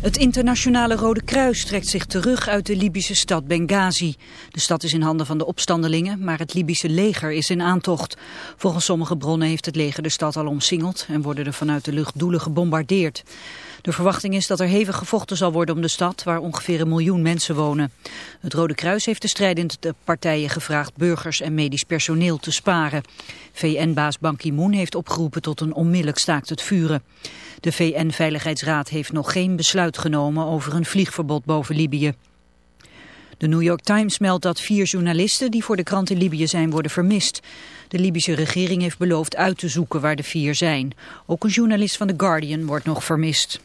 Het internationale Rode Kruis trekt zich terug uit de Libische stad Benghazi. De stad is in handen van de opstandelingen, maar het Libische leger is in aantocht. Volgens sommige bronnen heeft het leger de stad al omsingeld en worden er vanuit de lucht doelen gebombardeerd. De verwachting is dat er hevig gevochten zal worden om de stad, waar ongeveer een miljoen mensen wonen. Het Rode Kruis heeft de strijdende partijen gevraagd burgers en medisch personeel te sparen. VN-baas Ban Ki-moon heeft opgeroepen tot een onmiddellijk staakt het vuren. De VN-veiligheidsraad heeft nog geen besluit genomen over een vliegverbod boven Libië. De New York Times meldt dat vier journalisten die voor de krant in Libië zijn worden vermist. De Libische regering heeft beloofd uit te zoeken waar de vier zijn. Ook een journalist van The Guardian wordt nog vermist.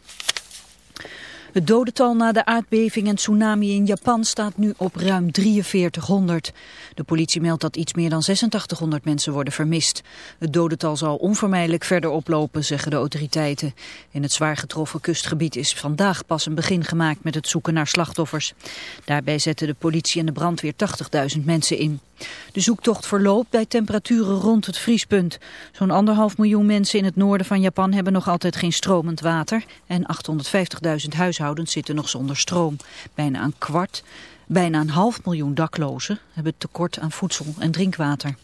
Het dodental na de aardbeving en tsunami in Japan staat nu op ruim 4300. De politie meldt dat iets meer dan 8600 mensen worden vermist. Het dodental zal onvermijdelijk verder oplopen, zeggen de autoriteiten. In het zwaar getroffen kustgebied is vandaag pas een begin gemaakt met het zoeken naar slachtoffers. Daarbij zetten de politie en de brandweer 80.000 mensen in. De zoektocht verloopt bij temperaturen rond het vriespunt. Zo'n anderhalf miljoen mensen in het noorden van Japan hebben nog altijd geen stromend water. En 850.000 huishoudens zitten nog zonder stroom. Bijna een kwart, bijna een half miljoen daklozen hebben tekort aan voedsel en drinkwater.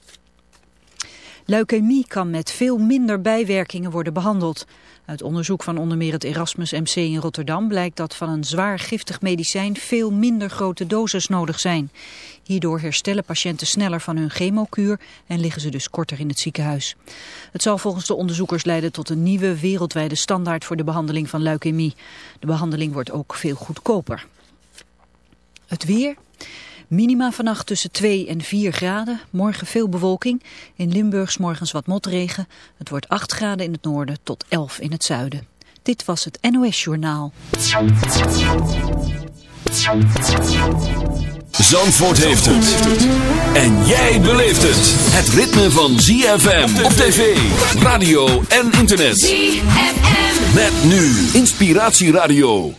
Leukemie kan met veel minder bijwerkingen worden behandeld. Uit onderzoek van onder meer het Erasmus MC in Rotterdam blijkt dat van een zwaar giftig medicijn veel minder grote doses nodig zijn. Hierdoor herstellen patiënten sneller van hun chemokuur en liggen ze dus korter in het ziekenhuis. Het zal volgens de onderzoekers leiden tot een nieuwe wereldwijde standaard voor de behandeling van leukemie. De behandeling wordt ook veel goedkoper. Het weer... Minima vannacht tussen 2 en 4 graden. Morgen veel bewolking. In Limburg 's morgens wat motregen. Het wordt 8 graden in het noorden tot 11 in het zuiden. Dit was het NOS Journaal. Zandvoort heeft het. En jij beleeft het. Het ritme van ZFM op tv, radio en internet. ZFM. Met nu Inspiratieradio.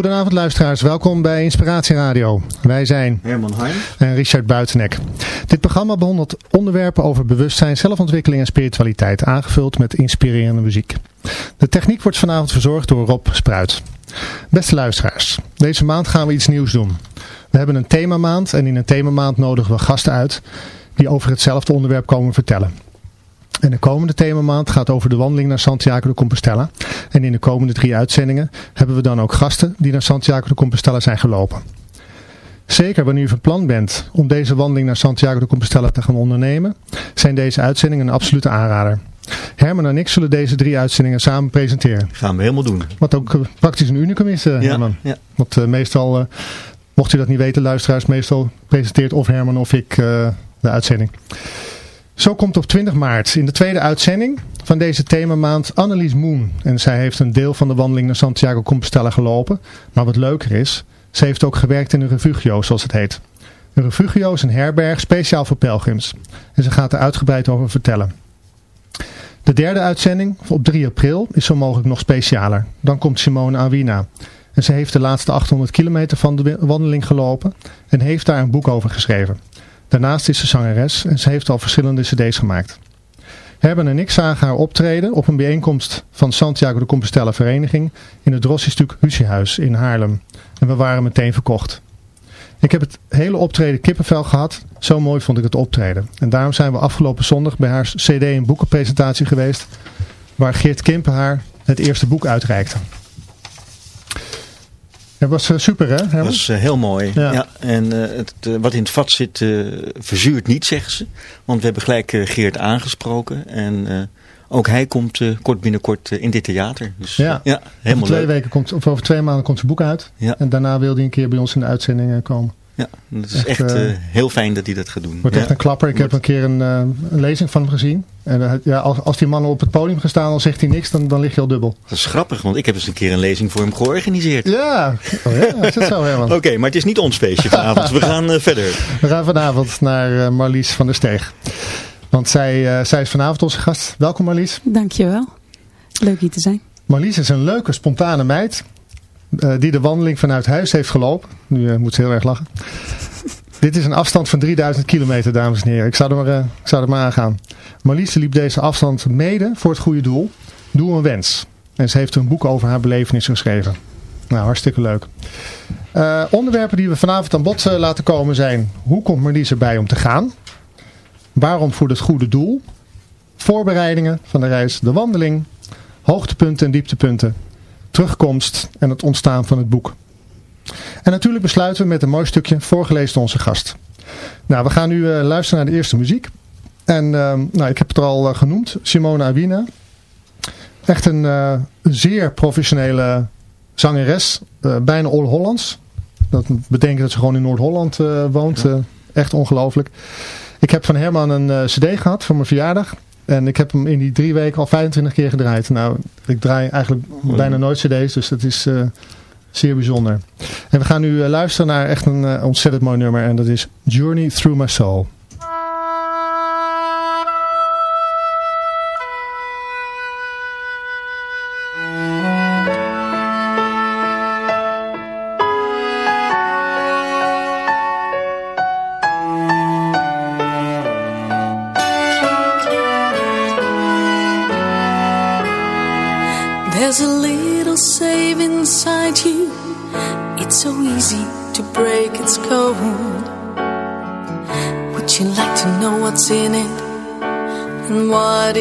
Goedenavond luisteraars, welkom bij Inspiratie Radio. Wij zijn Herman Heijn. en Richard Buitenek. Dit programma behandelt onderwerpen over bewustzijn, zelfontwikkeling en spiritualiteit, aangevuld met inspirerende muziek. De techniek wordt vanavond verzorgd door Rob Spruit. Beste luisteraars, deze maand gaan we iets nieuws doen. We hebben een themamaand en in een themamaand nodigen we gasten uit die over hetzelfde onderwerp komen vertellen. En de komende themamaand gaat over de wandeling naar Santiago de Compostela. En in de komende drie uitzendingen hebben we dan ook gasten die naar Santiago de Compostela zijn gelopen. Zeker wanneer u van plan bent om deze wandeling naar Santiago de Compostela te gaan ondernemen, zijn deze uitzendingen een absolute aanrader. Herman en ik zullen deze drie uitzendingen samen presenteren. Gaan we helemaal doen. Wat ook eh, praktisch een unicum is, uh, Herman. Ja. Want uh, meestal, mocht u dat niet weten, luisteraars, meestal presenteert of Herman of ik de uitzending. Zo komt op 20 maart in de tweede uitzending van deze themamaand Annelies Moon. En zij heeft een deel van de wandeling naar Santiago Compostela gelopen. Maar wat leuker is, ze heeft ook gewerkt in een refugio, zoals het heet. Een refugio is een herberg speciaal voor pelgrims. En ze gaat er uitgebreid over vertellen. De derde uitzending, op 3 april, is zo mogelijk nog specialer. Dan komt Simone Awina. En ze heeft de laatste 800 kilometer van de wandeling gelopen en heeft daar een boek over geschreven. Daarnaast is ze zangeres en ze heeft al verschillende cd's gemaakt. Herben en ik zagen haar optreden op een bijeenkomst van Santiago de Compostela Vereniging in het Rossistuk Husiehuis in Haarlem. En we waren meteen verkocht. Ik heb het hele optreden kippenvel gehad. Zo mooi vond ik het optreden. En daarom zijn we afgelopen zondag bij haar cd- en boekenpresentatie geweest. Waar Geert Kimpen haar het eerste boek uitreikte. Het was uh, super hè? Dat was uh, heel mooi. Ja. Ja. En uh, het, wat in het vat zit verzuurt niet, zeggen ze. Want we hebben gelijk Geert aangesproken. En ook hij komt kort binnenkort in dit theater. Dus ja, ja helemaal over twee leuk. Weken komt, of over twee maanden komt zijn boek uit. Ja. En daarna wil hij een keer bij ons in de uitzending komen. Ja, het is echt, echt heel fijn dat hij dat gaat doen. Wordt ja. echt een klapper. Ik heb een keer een, een lezing van hem gezien. En ja, als, als die man op het podium gaat staan, dan zegt hij niks, dan, dan lig je al dubbel. Dat is grappig, want ik heb eens een keer een lezing voor hem georganiseerd. Ja, oh ja is het zo helemaal. Oké, okay, maar het is niet ons feestje vanavond. We gaan uh, verder. We gaan vanavond naar uh, Marlies van der Steeg. Want zij, uh, zij is vanavond onze gast. Welkom Marlies. Dankjewel. Leuk hier te zijn. Marlies is een leuke, spontane meid. Uh, die de wandeling vanuit huis heeft gelopen. Nu moet ze heel erg lachen. Dit is een afstand van 3000 kilometer, dames en heren. Ik zou er maar, uh, ik zou er maar aangaan. Marlies liep deze afstand mede voor het goede doel. Doe een wens. En ze heeft een boek over haar belevenis geschreven. Nou, hartstikke leuk. Uh, onderwerpen die we vanavond aan bod uh, laten komen zijn. Hoe komt Marlies erbij om te gaan? Waarom voor het goede doel? Voorbereidingen van de reis, de wandeling. Hoogtepunten en dieptepunten. Terugkomst en het ontstaan van het boek. En natuurlijk besluiten we met een mooi stukje voorgelezen door onze gast. Nou, we gaan nu uh, luisteren naar de eerste muziek. En uh, nou, ik heb het al uh, genoemd, Simona Awina. Echt een zeer professionele zangeres, bijna All-Hollands. Dat betekent dat ze gewoon in Noord-Holland woont. Ja. echt ongelooflijk. Ik heb van Herman een cd gehad voor mijn verjaardag. En ik heb hem in die drie weken al 25 keer gedraaid. Nou, ik draai eigenlijk bijna nooit cd's, dus dat is... Zeer bijzonder. En we gaan nu uh, luisteren naar echt een uh, ontzettend mooi nummer. En dat is Journey Through My Soul.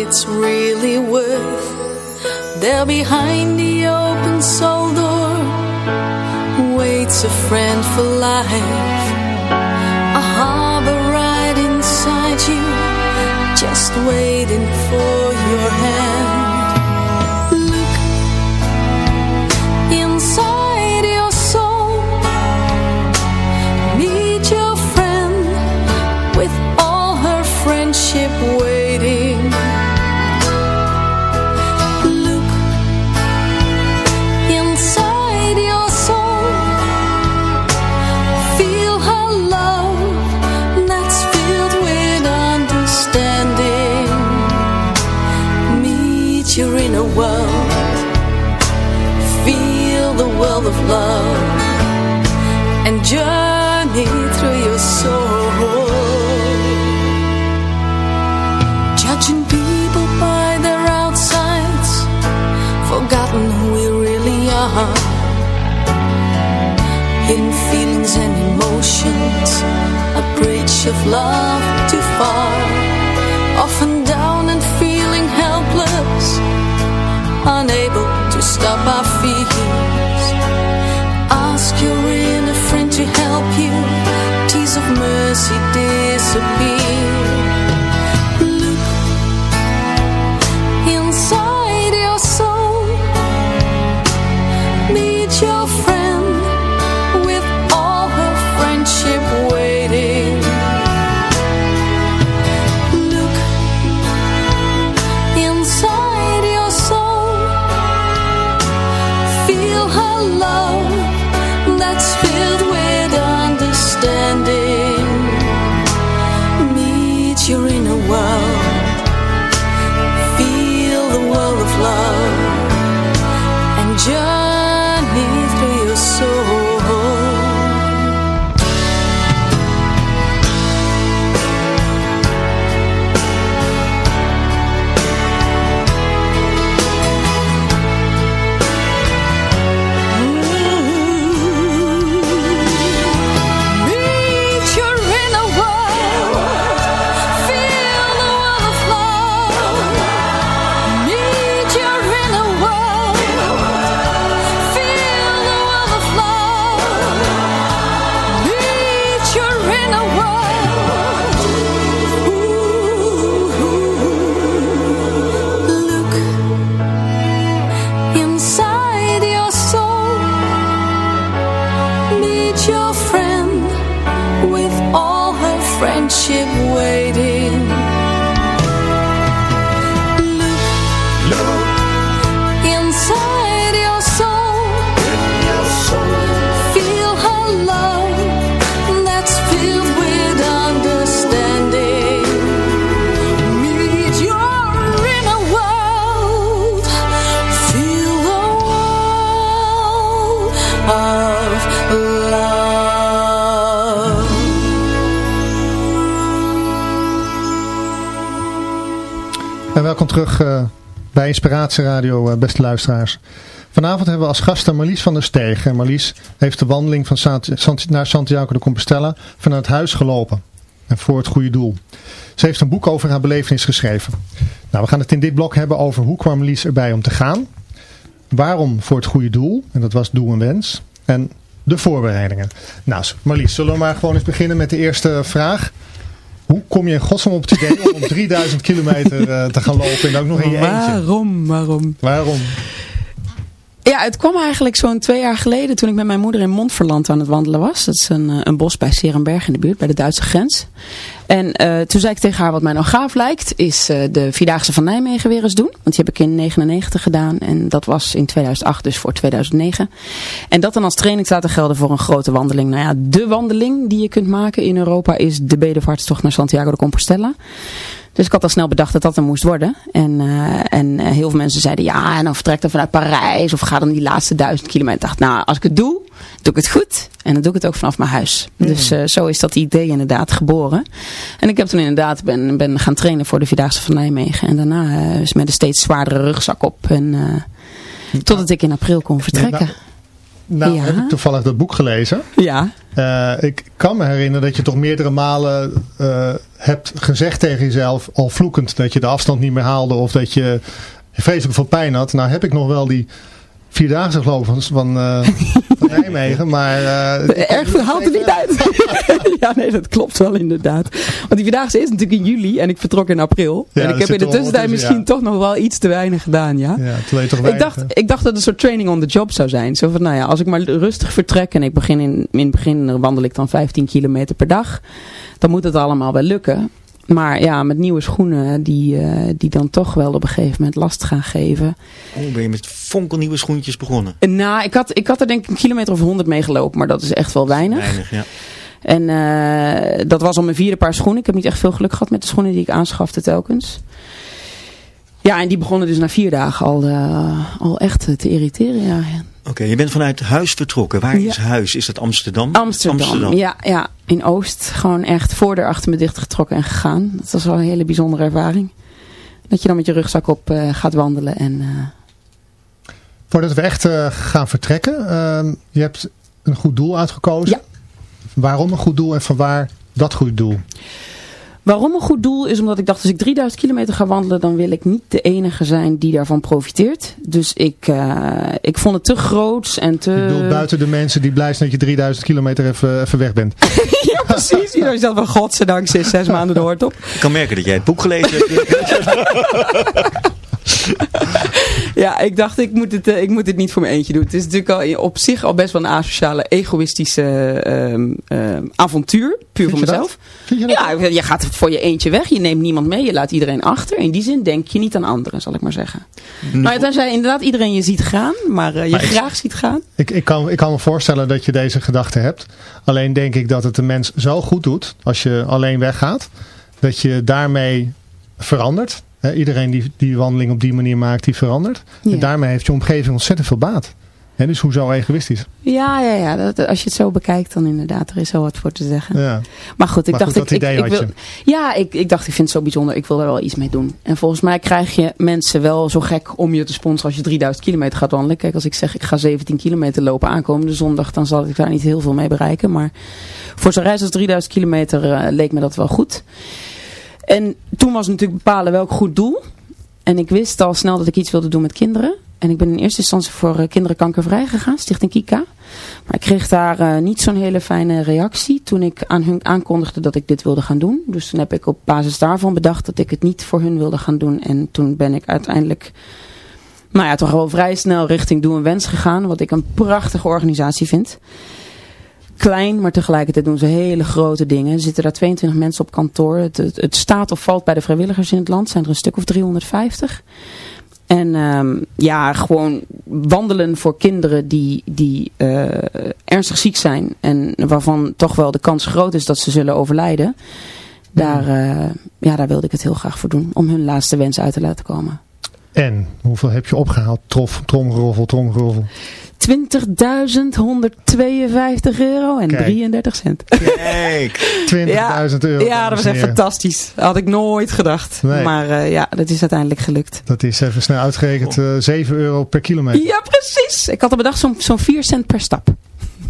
It's really worth? There behind the open soul door waits a friend for life. A harbor right inside you, just waiting for your hand. Emotions, a bridge of love too far. Often down and feeling helpless, unable to stop our fears. Ask your inner friend to help you, tears of mercy disappear. Welkom terug eh, bij Inspiratie Radio, eh, beste luisteraars. Vanavond hebben we als gasten Marlies van der Steeg. En Marlies heeft de wandeling van Sant- naar Santiago de Compostela vanuit huis gelopen. En voor het goede doel. Ze heeft een boek over haar belevenis geschreven. Nou, we gaan het in dit blok hebben over hoe kwam Marlies erbij om te gaan. Waarom voor het goede doel. En dat was doel en wens. En de voorbereidingen. Nou, Marlies, zullen we maar gewoon eens beginnen met de eerste vraag. Hoe kom je in godsnaam op het idee om 3000 kilometer eh, te gaan lopen en ook nog in je eentje? Waarom, waarom? Waarom? Ja, het kwam eigenlijk zo'n twee jaar geleden toen ik met mijn moeder in Montferland aan het wandelen was. Dat is een, eh, een bos bij Serenberg in de buurt, bij de Duitse grens. En eh, toen zei ik tegen haar, wat mij nou gaaf lijkt, is eh, de Vierdaagse van Nijmegen weer eens doen. Want die heb ik in 99 gedaan en dat was in 2008, dus voor 2009. En dat dan als training te gelden voor een grote wandeling. Nou ja, de wandeling die je kunt maken in Europa is de bedevaartstocht naar Santiago de Compostela. Dus ik had al snel bedacht dat dat er moest worden. En, eh, en heel veel mensen zeiden, ja, en dan vertrek dan vanuit Parijs of ga dan die laatste duizend kilometer. Ik dacht, nou, als ik het doe, doe ik het goed. En dan doe ik het ook vanaf mijn huis. Dus eh, zo is dat idee inderdaad geboren. En ik heb toen inderdaad ben, ben gaan trainen voor de Vierdaagse van Nijmegen. En daarna eh, is met een steeds zwaardere rugzak op. En, eh, totdat ik in april kon vertrekken. Nou, Ja. heb ik toevallig dat boek gelezen. Ja, ik kan me herinneren dat je toch meerdere malen hebt gezegd tegen jezelf, al vloekend, dat je de afstand niet meer haalde of dat je vreselijk veel pijn had. Nou heb ik nog wel die vierdaagse geloof van, van, van Nijmegen, maar... eh, Erg veel haalt er niet uit. ja, nee, dat klopt wel inderdaad. Want die Vierdaagse is natuurlijk in juli en ik vertrok in april. Ja, en ik heb in de tussentijd misschien toch nog wel iets te weinig gedaan, ja. Ja, toch Ik weinig, dacht, ik dacht dat het een soort training on the job zou zijn. Zo van, nou ja, als ik maar rustig vertrek en ik begin in, in het begin wandel ik dan 15 kilometer per dag. Dan moet het allemaal wel lukken. Maar ja, met nieuwe schoenen die, eh, die dan toch wel op een gegeven moment last gaan geven. Oh, ben je met fonkelnieuwe schoentjes begonnen? En Nou, ik had, ik had er denk ik een kilometer of 100 mee gelopen, maar dat is echt wel weinig. Weinig, ja. En eh, dat was al mijn vierde paar schoenen. Ik heb niet echt veel geluk gehad met de schoenen die ik aanschafte telkens. Ja, en die begonnen dus na vier dagen al, eh, al echt te irriteren. Ja. Oké, je bent vanuit huis vertrokken. Waar Ja. is huis? Is dat Amsterdam? Amsterdam, Ja, ja, in Oost. Gewoon echt voordeur achter me dichtgetrokken en gegaan. Dat was wel een hele bijzondere ervaring. Dat je dan met je rugzak op eh, gaat wandelen. En, eh, Voordat we echt uh, gaan vertrekken, uh, je hebt een goed doel uitgekozen. Ja. Waarom een goed doel en van waar dat goede doel? Waarom een goed doel is omdat ik dacht, als ik 3000 kilometer ga wandelen, dan wil ik niet de enige zijn die daarvan profiteert. Dus ik, uh, ik vond het te groots en te... Ik bedoel, buiten de mensen die blij zijn dat je 3000 kilometer even, even weg bent. ja, precies. Je dacht van, godzijdank, zes, zes maanden de hoort op. Ik kan merken dat jij het boek gelezen hebt. ja, ik dacht, ik moet, het, uh, ik moet het niet voor mijn eentje doen. Het is natuurlijk al op zich al best wel een asociale, egoïstische uh, uh, avontuur. Puur voor mezelf. Je? Ja, je gaat voor je eentje weg. Je neemt niemand mee. Je laat iedereen achter. In die zin denk je niet aan anderen, zal ik maar zeggen. Maar tenzij inderdaad iedereen je ziet gaan. Maar uh, je Maar ik- graag ziet gaan. Ik, ik, kan, ik kan me voorstellen dat je deze gedachte hebt. Alleen denk ik dat het de mens zo goed doet als je alleen weggaat. Dat je daarmee verandert. Iedereen die die wandeling op die manier maakt, die verandert. Ja. En daarmee heeft je omgeving ontzettend veel baat. Hè, dus hoezo egoïstisch? Ja, ja, ja. Dat, als je het zo bekijkt, dan inderdaad, er is wel wat voor te zeggen. Ja. Maar goed, ik Maar dacht, goed, ik, wil, ja, ik, ik dacht, ik vind het zo bijzonder. Ik wil daar wel iets mee doen. En volgens mij krijg je mensen wel zo gek om je te sponsoren als je 3000 kilometer gaat wandelen. Kijk, als ik zeg, ik ga 17 kilometer lopen aankomende zondag, dan zal ik daar niet heel veel mee bereiken. Maar voor zo'n reis als 3000 kilometer eh, leek me dat wel goed. En toen was natuurlijk bepalen welk goed doel. En ik wist al snel dat ik iets wilde doen met kinderen. En ik ben in eerste instantie voor eh, kinderen kankervrij gegaan, Stichting Kika. Maar ik kreeg daar eh, niet zo'n hele fijne reactie toen ik aan hun aankondigde dat ik dit wilde gaan doen. Dus toen heb ik op basis daarvan bedacht dat ik het niet voor hun wilde gaan doen. En toen ben ik uiteindelijk, nou ja, toch wel vrij snel richting Doe een Wens gegaan. Wat ik een prachtige organisatie vind. Klein, maar tegelijkertijd doen ze hele grote dingen. Er zitten daar 22 mensen op kantoor. Het, het, het staat of valt bij de vrijwilligers in het land. zijn er een stuk of 350. En ehm, ja, gewoon wandelen voor kinderen die, die eh, ernstig ziek zijn. En waarvan toch wel de kans groot is dat ze zullen overlijden. Daar, eh, ja, daar wilde ik het heel graag voor doen. Om hun laatste wens uit te laten komen. En hoeveel heb je opgehaald? Trof, tromgeroffel, tromgeroffel. 20.052 euro en Kijk. 33 cent. Kijk. 20.000 euro. Ja, dat was echt fantastisch. Had ik nooit gedacht. Nee. Maar eh, ja, dat is uiteindelijk gelukt. Dat is even snel uitgerekend eh 7 euro per kilometer. Ja, precies. Ik had al bedacht zo'n zo'n 4 cent per stap.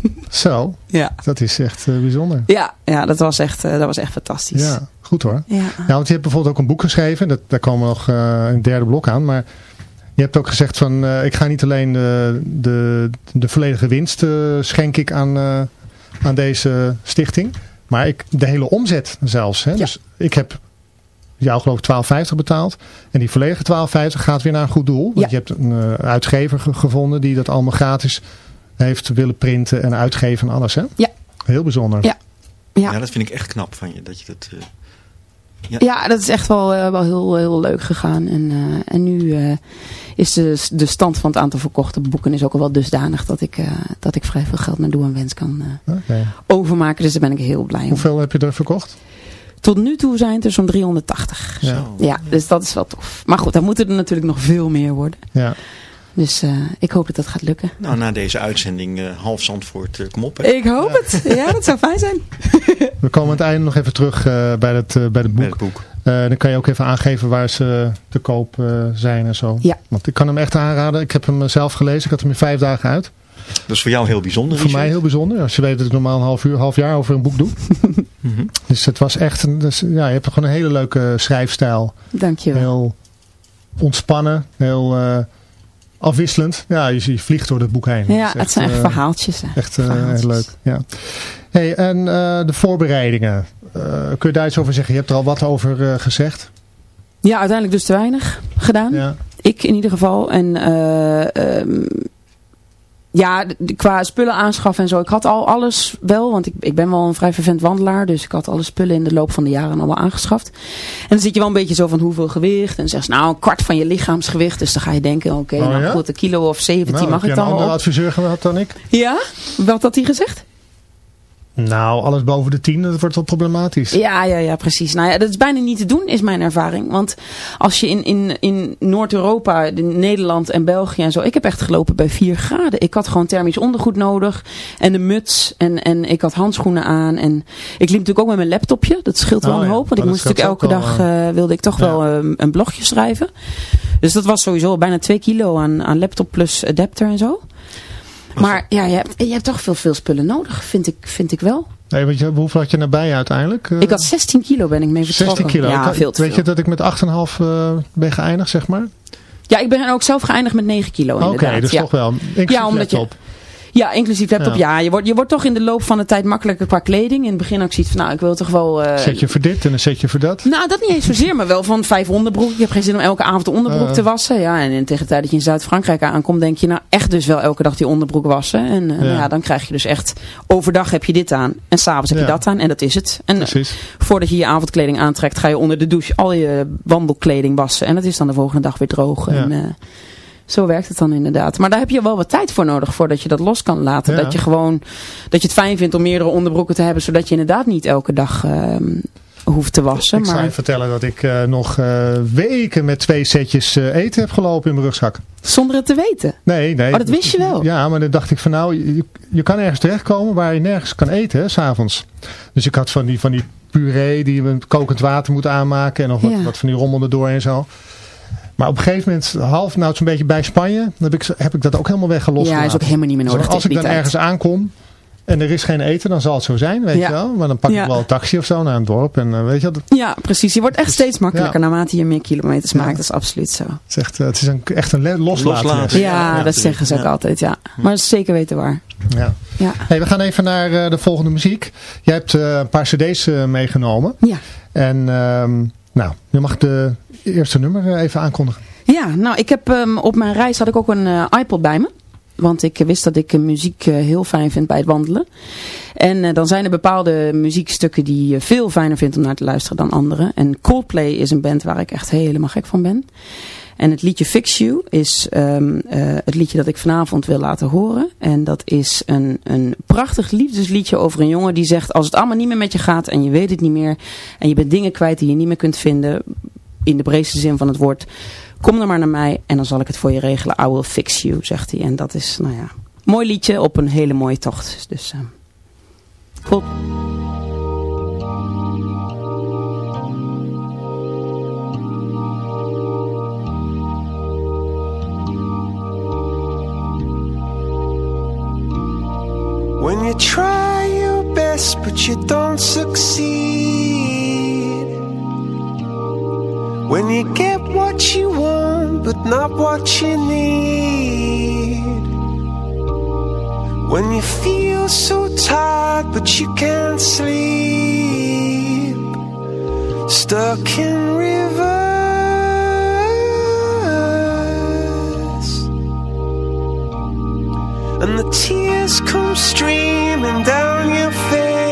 Zo, Ja, dat is echt eh, bijzonder. ja, ja dat, was echt, eh, dat was echt fantastisch. Ja, goed hoor. Ja. Ja, want je hebt bijvoorbeeld ook een boek geschreven. Dat, daar komen we nog eh, een derde blok aan. Maar je hebt ook gezegd van eh, ik ga niet alleen de, de, de volledige winst eh, schenk ik aan, eh, aan deze stichting. Maar ik, de hele omzet zelfs. Hè? Ja. Dus ik heb jou geloof ik 12,50 betaald. En die volledige 12,50 gaat weer naar een goed doel. Want Ja. je hebt een eh, uitgever ge- gevonden die dat allemaal gratis heeft willen printen en uitgeven en alles. Hè? Ja. Heel bijzonder. Ja. Ja. Ja, dat vind ik echt knap van je. Dat je dat, Ja, dat is echt wel, eh, wel heel, heel leuk gegaan. En, eh, en nu eh, is de, de stand van het aantal verkochte boeken is ook al wel dusdanig dat ik, dat ik vrij veel geld naar Doe en Wens kan overmaken. Dus daar ben ik heel blij om. Hoeveel heb je er verkocht? Tot nu toe zijn het er zo'n 380. Ja. Ja, dus dat is wel tof. Maar goed, dan moeten er natuurlijk nog veel meer worden. Ja. Dus eh, ik hoop dat dat gaat lukken. Nou, na deze uitzending, eh, half Zandvoort, eh, kom op. Hè. Ik hoop het. Ja, dat zou fijn zijn. We komen aan het einde nog even terug eh, bij, het, bij het boek. het boek. Eh, dan kan je ook even aangeven waar ze te koop zijn en zo. Ja. Want ik kan hem echt aanraden. Ik heb hem zelf gelezen. Ik had hem in vijf dagen uit. Dat is voor jou heel bijzonder, Voor mij heel bijzonder. Als je weet dat ik normaal een half uur, half jaar over een boek doe. Mhm. Dus het was echt, een, dus, ja, je hebt gewoon een hele leuke schrijfstijl. Dankjewel. Heel ontspannen, heel eh, afwisselend. Ja, je, je vliegt door het boek heen. Ja, het zijn echt eh, verhaaltjes. Hè. Echt eh, Verhaaltjes. leuk. Ja. Hey, en eh, de voorbereidingen. Kun je daar iets over zeggen? Je hebt er al wat over gezegd. Ja, uiteindelijk dus te weinig gedaan. Ja. Ik in ieder geval. En eh, ehm, ja, qua spullen aanschaffen en zo. Ik had al alles wel, want ik, ik ben wel een vrij vervent wandelaar. Dus ik had alle spullen in de loop van de jaren allemaal aangeschaft. En dan zit je wel een beetje zo van hoeveel gewicht. En dan zeg je nou een kwart van je lichaamsgewicht. Dus dan ga je denken, oké, Oh, nou ja? goed, een kilo of 17 Nou, mag heb ik je dan een wel andere op. adviseur gehad dan ik? Ja? Wat had hij gezegd? Nou, alles boven de 10, dat wordt wel problematisch. Ja, ja, ja, precies. Nou ja, dat is bijna niet te doen, is mijn ervaring. Want als je in, in, in Noord-Europa, Nederland en België en zo... Ik heb echt gelopen bij 4 graden. Ik had gewoon thermisch ondergoed nodig. En de muts. En, en ik had handschoenen aan. En ik liep natuurlijk ook met mijn laptopje. Dat scheelt wel Oh een hoop. Want ik dat moest natuurlijk elke dag... wel, eh, wilde ik toch Ja. wel eh, een blogje schrijven. Dus dat was sowieso bijna 2 kilo aan, aan laptop plus adapter en zo. Maar ja, je hebt, je hebt toch veel, veel spullen nodig, vind ik, vind ik wel. Nee, weet je, hoeveel had je nabij uiteindelijk? Uh, ik had 16 kilo ben ik mee vertrokken. 16 kilo? Ja, veel te Weet je dat ik met 8,5 uh, ben geëindigd, zeg maar? Ja, ik ben ook zelf geëindigd met 9 kilo inderdaad. Oké, dus ja. toch wel. Inclusief ja, omdat je... Ja, inclusief laptop. Ja. ja, je, wordt, je wordt toch in de loop van de tijd makkelijker qua kleding. In het begin ook zoiets van, nou, ik wil toch wel... Uh... Zet je voor dit en een setje voor dat? Nou, dat niet eens zozeer, maar wel van vijf onderbroeken. Je hebt geen zin om elke avond de onderbroek Uh. te wassen. Ja, en, en tegen de tijd dat je in Zuid-Frankrijk aankomt, denk je, nou, echt dus wel elke dag die onderbroek wassen. En uh, Ja. ja. dan krijg je dus echt, overdag heb je dit aan. En s'avonds heb je Ja. dat aan. En dat is het. En Precies. voordat je je avondkleding aantrekt, ga je onder de douche al je wandelkleding wassen. En dat is dan de volgende dag weer droog. Ja. En, zo werkt het dan inderdaad. Maar daar heb je wel wat tijd voor nodig voordat je dat los kan laten. Ja. Dat je gewoon, dat je het fijn vindt om meerdere onderbroeken te hebben. Zodat je inderdaad niet elke dag uh, hoeft te wassen. Ik maar... zou je vertellen dat ik uh, nog uh, weken met twee setjes uh, eten heb gelopen in mijn rugzak. Zonder het te weten? Nee, nee. Oh, dat wist je wel? Ja, maar dan dacht ik van nou, je, je kan ergens terechtkomen waar je nergens kan eten, s'avonds. Dus ik had van die, van die puree die je met kokend water moet aanmaken en nog wat, Ja. wat van die rommel erdoor en zo. Maar op een gegeven moment, half, nou zo'n beetje bij Spanje, dan heb ik, heb ik dat ook helemaal weggelost. Ja, is ook helemaal niet meer nodig Dus als ik dan ergens aankom en er is geen eten, dan zal het zo zijn, weet Ja. je wel. Maar dan pak Ja. ik wel een taxi of zo naar een dorp en uh, weet je wel. Ja, precies. Je wordt echt steeds makkelijker Ja. naarmate je meer kilometers Ja. maakt. Dat is absoluut zo. Het is echt, uh, het is een, echt een loslaten. Ja, ja, dat zeggen ze ook ja. altijd, ja. Maar dat is zeker weten waar. Ja. Ja. Hey, we gaan even naar uh, de volgende muziek. Jij hebt uh, een paar cd's uh, meegenomen. Ja. En um, nou, je mag de eerste nummer uh, even aankondigen. Ja, nou ik heb um, op mijn reis had ik ook een uh, iPod bij me. Want ik wist dat ik muziek uh, heel fijn vind bij het wandelen. En dan zijn er bepaalde muziekstukken die je veel fijner vindt om naar te luisteren dan andere. En Coldplay is een band waar ik echt helemaal gek van ben. En het liedje Fix You is um, uh, het liedje dat ik vanavond wil laten horen. En dat is een, een prachtig liefdesliedje over een jongen die zegt... als het allemaal niet meer met je gaat en je weet het niet meer... en je bent dingen kwijt die je niet meer kunt vinden... in de breedste zin van het woord... kom dan maar naar mij en dan zal ik het voor je regelen. I will fix you, zegt hij. En dat is, nou ja, mooi liedje op een hele mooie tocht. Dus, uh. When you try your best but you don't succeed. When you get what you want but not what you need. When you feel so tired but you can't sleep. Stuck in reverse and the tears come streaming down your face.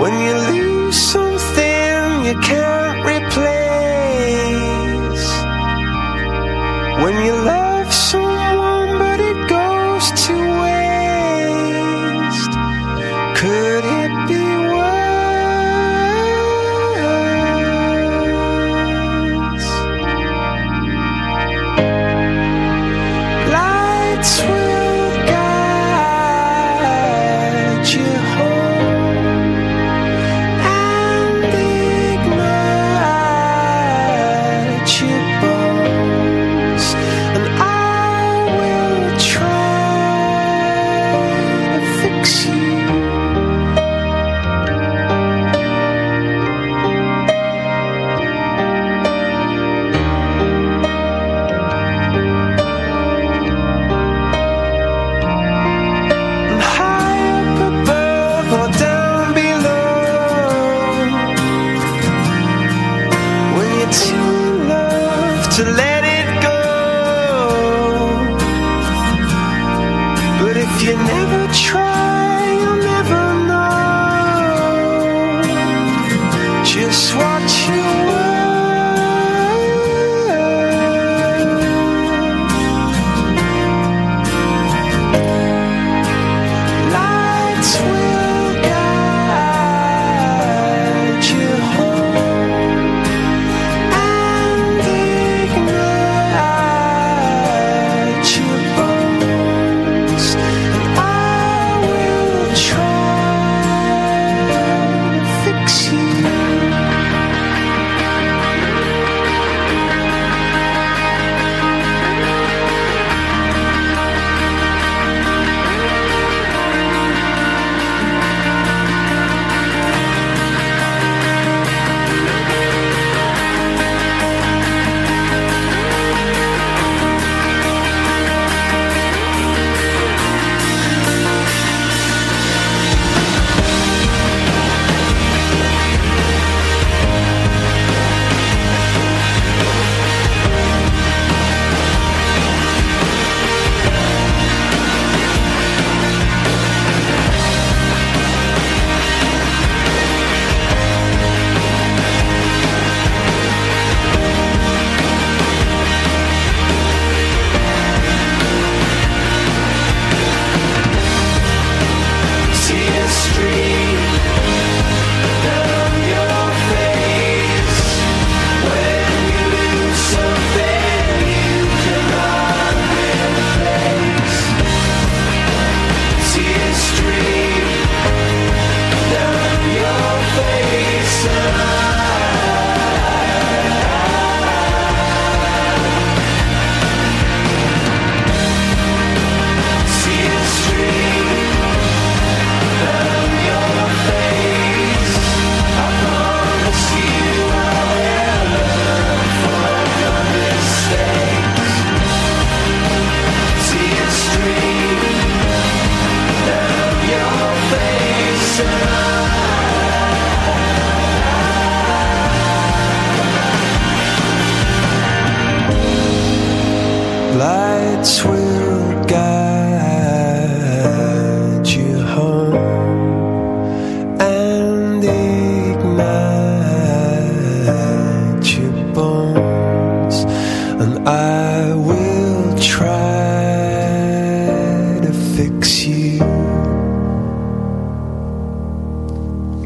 When you lose something you can't replace. When you love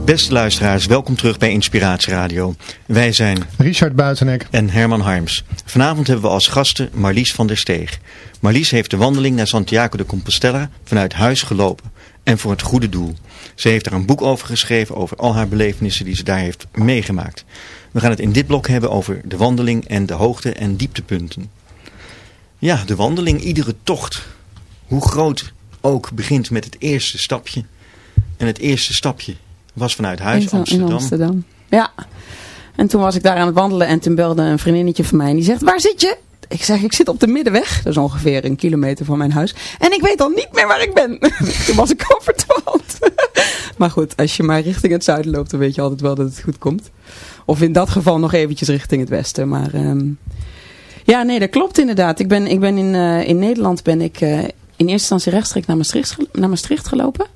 Beste luisteraars, welkom terug bij Inspiratie Radio. Wij zijn Richard Buitenek. en Herman Harms. Vanavond hebben we als gasten Marlies van der Steeg. Marlies heeft de wandeling naar Santiago de Compostela vanuit huis gelopen. En voor het goede doel. Ze heeft daar een boek over geschreven over al haar belevenissen die ze daar heeft meegemaakt. We gaan het in dit blok hebben over de wandeling en de hoogte- en dieptepunten. Ja, de wandeling, iedere tocht, hoe groot ook, begint met het eerste stapje. En het eerste stapje was vanuit huis In- in Amsterdam. Amsterdam. Ja. En toen was ik daar aan het wandelen en toen belde een vriendinnetje van mij en die zegt, waar zit je? Ik zeg, ik zit op de middenweg. Dat is ongeveer een kilometer van mijn huis. En ik weet al niet meer waar ik ben. toen was ik al verdwaald. maar goed, als je maar richting het zuiden loopt, dan weet je altijd wel dat het goed komt. Of in dat geval nog eventjes richting het westen. Maar ehm, ja, nee, dat klopt inderdaad. Ik ben, ik ben in, eh, in Nederland ben ik eh, in eerste instantie rechtstreeks naar Maastricht, naar Maastricht gelopen.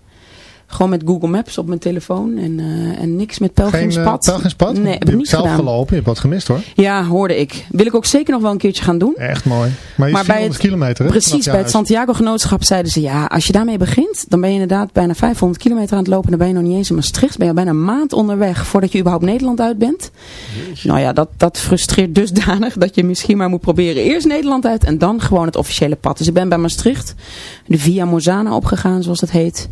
Gewoon met Google Maps op mijn telefoon en, eh, en niks met Geen uh, pelgrimspad. pelgrimspad? Nee, heb Je ik niet zelf gedaan. gelopen, je hebt wat gemist hoor. Ja, hoorde ik. Wil ik ook zeker nog wel een keertje gaan doen. Echt mooi. Maar je Maar is bij 400 het- kilometer hè? Precies, bij het. Santiago Genootschap zeiden ze, ja, als je daarmee begint, dan ben je inderdaad bijna 500 kilometer aan het lopen. Dan ben je nog niet eens in Maastricht. Ben je al bijna een maand onderweg voordat je überhaupt Nederland uit bent. Nou ja, dat, dat frustreert dusdanig dat je misschien maar moet proberen eerst Nederland uit en dan gewoon het officiële pad. Dus ik ben bij Maastricht de Via Mozana opgegaan, zoals het heet.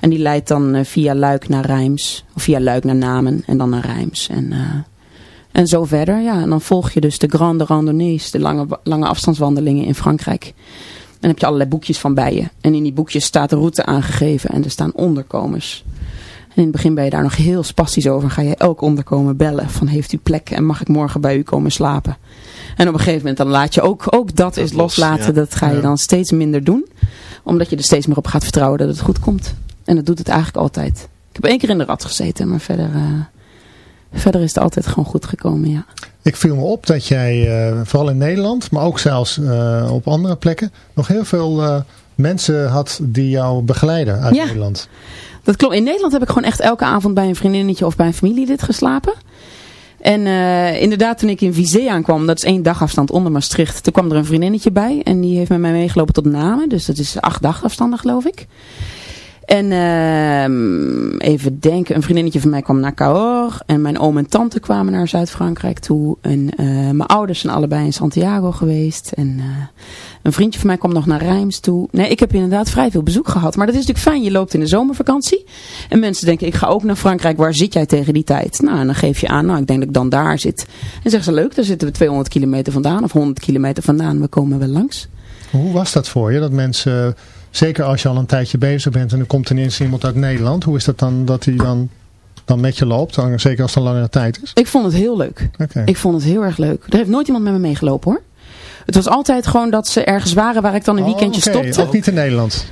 En die leidt dan eh, via Luik naar Rijms. Of via Luik naar Namen en dan naar Rijms. En, eh, en zo verder. Ja, en dan volg je dus de grande randonnées, de lange, lange afstandswandelingen in Frankrijk. Dan heb je allerlei boekjes van bij je. En in die boekjes staat de route aangegeven en er staan onderkomers. En in het begin ben je daar nog heel spastisch over. En ga je elk onderkomen bellen van heeft u plek en mag ik morgen bij u komen slapen. En op een gegeven moment dan laat je ook, ook dat, is los, loslaten. ja. Dat ga je Ja. dan steeds minder doen. Omdat je er steeds meer op gaat vertrouwen dat het goed komt. En dat doet het eigenlijk altijd. Ik heb één keer in de rat gezeten, maar verder, eh, verder is het altijd gewoon goed gekomen, ja. Ik viel me op dat jij, eh, vooral in Nederland, maar ook zelfs eh, op andere plekken, nog heel veel mensen had die jou begeleiden uit Ja. Nederland. Dat klopt. In Nederland heb ik gewoon echt elke avond bij een vriendinnetje of bij een familielid geslapen. En inderdaad, toen ik in Vizé aankwam, dat is één dagafstand onder Maastricht, toen kwam er een vriendinnetje bij. En die heeft met mij meegelopen tot Namen. Dus dat is acht dagafstanden, geloof ik. En ehm, even denken, een vriendinnetje van mij kwam naar Cahors. En mijn oom en tante kwamen naar Zuid-Frankrijk toe. En eh, mijn ouders zijn allebei in Santiago geweest. En eh, een vriendje van mij kwam nog naar Rijms toe. Nee, ik heb inderdaad vrij veel bezoek gehad. Maar dat is natuurlijk fijn. Je loopt in de zomervakantie. En mensen denken, ik ga ook naar Frankrijk. Waar zit jij tegen die tijd? Nou, en dan geef je aan, nou, ik denk dat ik dan daar zit. En zeggen ze, leuk, daar zitten we 200 kilometer vandaan. Of 100 kilometer vandaan. We komen wel langs. Hoe was dat voor je? Dat mensen, zeker als je al een tijdje bezig bent en er komt ineens iemand uit Nederland. Hoe is dat dan dat hij dan, dan met je loopt? Zeker als het een langere tijd is. Ik vond het heel leuk. Ik vond het heel erg leuk. Er heeft nooit iemand met me meegelopen hoor. Het was altijd gewoon dat ze ergens waren waar ik dan een Oh, weekendje stopte. Ook niet in Nederland.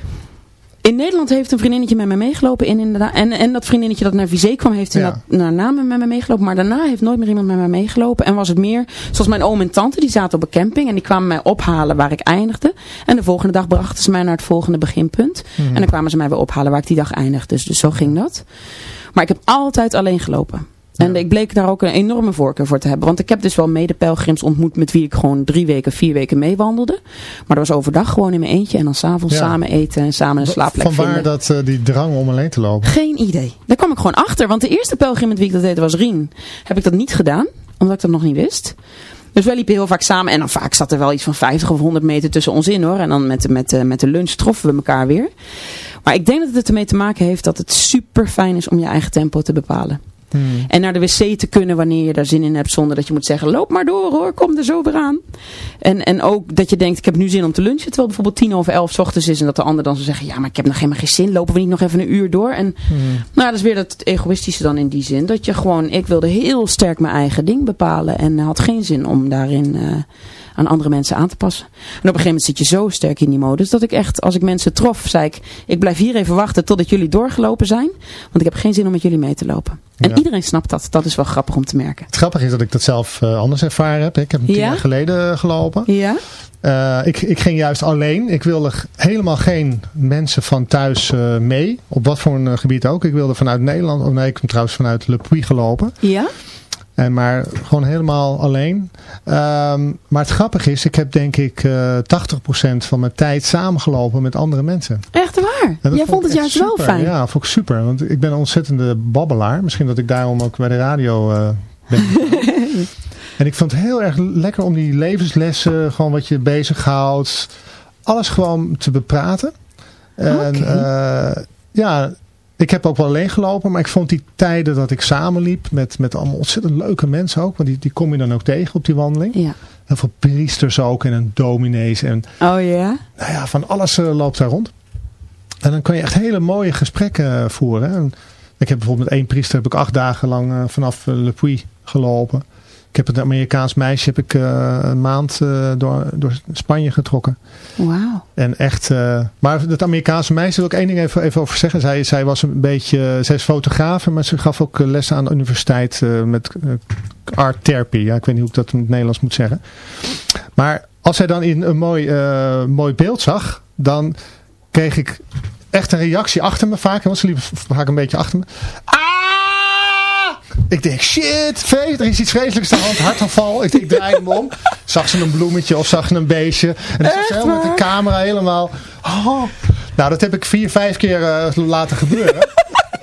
In Nederland heeft een vriendinnetje met me meegelopen. In inderdaad, en, en dat vriendinnetje dat naar Vizé kwam, heeft inderdaad naar met me meegelopen. Maar daarna heeft nooit meer iemand met me meegelopen. En was het meer, zoals mijn oom en tante, die zaten op een camping. En die kwamen mij ophalen waar ik eindigde. En de volgende dag brachten ze mij naar het volgende beginpunt. Mhm. En dan kwamen ze mij weer ophalen waar ik die dag eindigde. Dus, dus zo ging dat. Maar ik heb altijd alleen gelopen. En Ja. ik bleek daar ook een enorme voorkeur voor te hebben. Want ik heb dus wel medepelgrims ontmoet met wie ik gewoon drie weken, vier weken meewandelde. Maar dat was overdag gewoon in mijn eentje. En dan s'avonds Ja. samen eten en samen een slaapplek Vanwaar vinden. dat, eh, die drang om alleen te lopen? Geen idee. Daar kwam ik gewoon achter. Want de eerste pelgrim met wie ik dat deed was Rien. Heb ik dat niet gedaan. Omdat ik dat nog niet wist. Dus wij liepen heel vaak samen. En dan vaak zat er wel iets van 50 of 100 meter tussen ons in hoor. En dan met, met, met de lunch troffen we elkaar weer. Maar ik denk dat het ermee te maken heeft dat het super fijn is om je eigen tempo te bepalen. Hmm. En naar de wc te kunnen wanneer je daar zin in hebt. Zonder dat je moet zeggen, loop maar door hoor, kom er zo weer aan. En, en ook dat je denkt, ik heb nu zin om te lunchen. Terwijl bijvoorbeeld tien over elf 's ochtends is. En dat de ander dan zou zeggen, ja maar ik heb nog helemaal geen zin. Lopen we niet nog even een uur door? En Hmm. nou, dat is weer dat egoïstische dan in die zin. Dat je gewoon, ik wilde heel sterk mijn eigen ding bepalen. En had geen zin om daarin eh, aan andere mensen aan te passen. En op een gegeven moment zit je zo sterk in die modus dat ik echt, als ik mensen trof, zei ik, ik blijf hier even wachten totdat jullie doorgelopen zijn. Want ik heb geen zin om met jullie mee te lopen. En Ja. iedereen snapt dat. Dat is wel grappig om te merken. Het grappige is dat ik dat zelf eh, anders ervaren heb. Ik heb hem tien Ja? jaar geleden gelopen. Ja? Eh, ik, ik ging juist alleen. Ik wilde helemaal geen mensen van thuis eh, mee. Op wat voor een gebied ook. Ik wilde vanuit Nederland. Oh nee, ik ben trouwens vanuit Le Puy gelopen. Ja? En maar gewoon helemaal alleen. Ehm, maar het grappige is, ik heb denk ik eh 80% van mijn tijd samengelopen met andere mensen. Echt waar? Jij vond het juist wel super. fijn. Ja, vond ik super. Want ik ben een ontzettende babbelaar. Misschien dat ik daarom ook bij de radio eh, ben. en ik vond het heel erg lekker om die levenslessen, gewoon wat je bezighoudt, alles gewoon te bepraten. En eh, ja, ik heb ook wel alleen gelopen, maar ik vond die tijden dat ik samenliep met, met allemaal ontzettend leuke mensen ook. Want die, die kom je dan ook tegen op die wandeling. Ja. Heel veel priesters ook en een dominees en Oh ja? nou ja, van alles eh, loopt daar rond. En dan kan je echt hele mooie gesprekken eh, voeren. En ik heb bijvoorbeeld met één priester heb ik acht dagen lang eh, vanaf Le Puy gelopen. Ik heb een Amerikaans meisje heb ik eh, een maand eh, door, door Spanje getrokken. Wauw. En echt, eh, maar dat Amerikaanse meisje wil ik één ding even, even over zeggen. Zij, zij was een beetje, zij is fotograaf, maar ze gaf ook lessen aan de universiteit met art therapy. Ja, ik weet niet hoe ik dat in het Nederlands moet zeggen. Maar als zij dan in een mooi, mooi beeld zag, dan kreeg ik echt een reactie achter me vaak. Want ze liep vaak een beetje achter me. Ah! Ik denk, shit, feest, er is iets vreselijks aan de hand, hartaanval. Ik, ik draai hem om. Zag ze een bloemetje of zag ze een beestje. En dan zag ze helemaal met de camera helemaal... Oh. Nou, dat heb ik vier, vijf keer eh, laten gebeuren.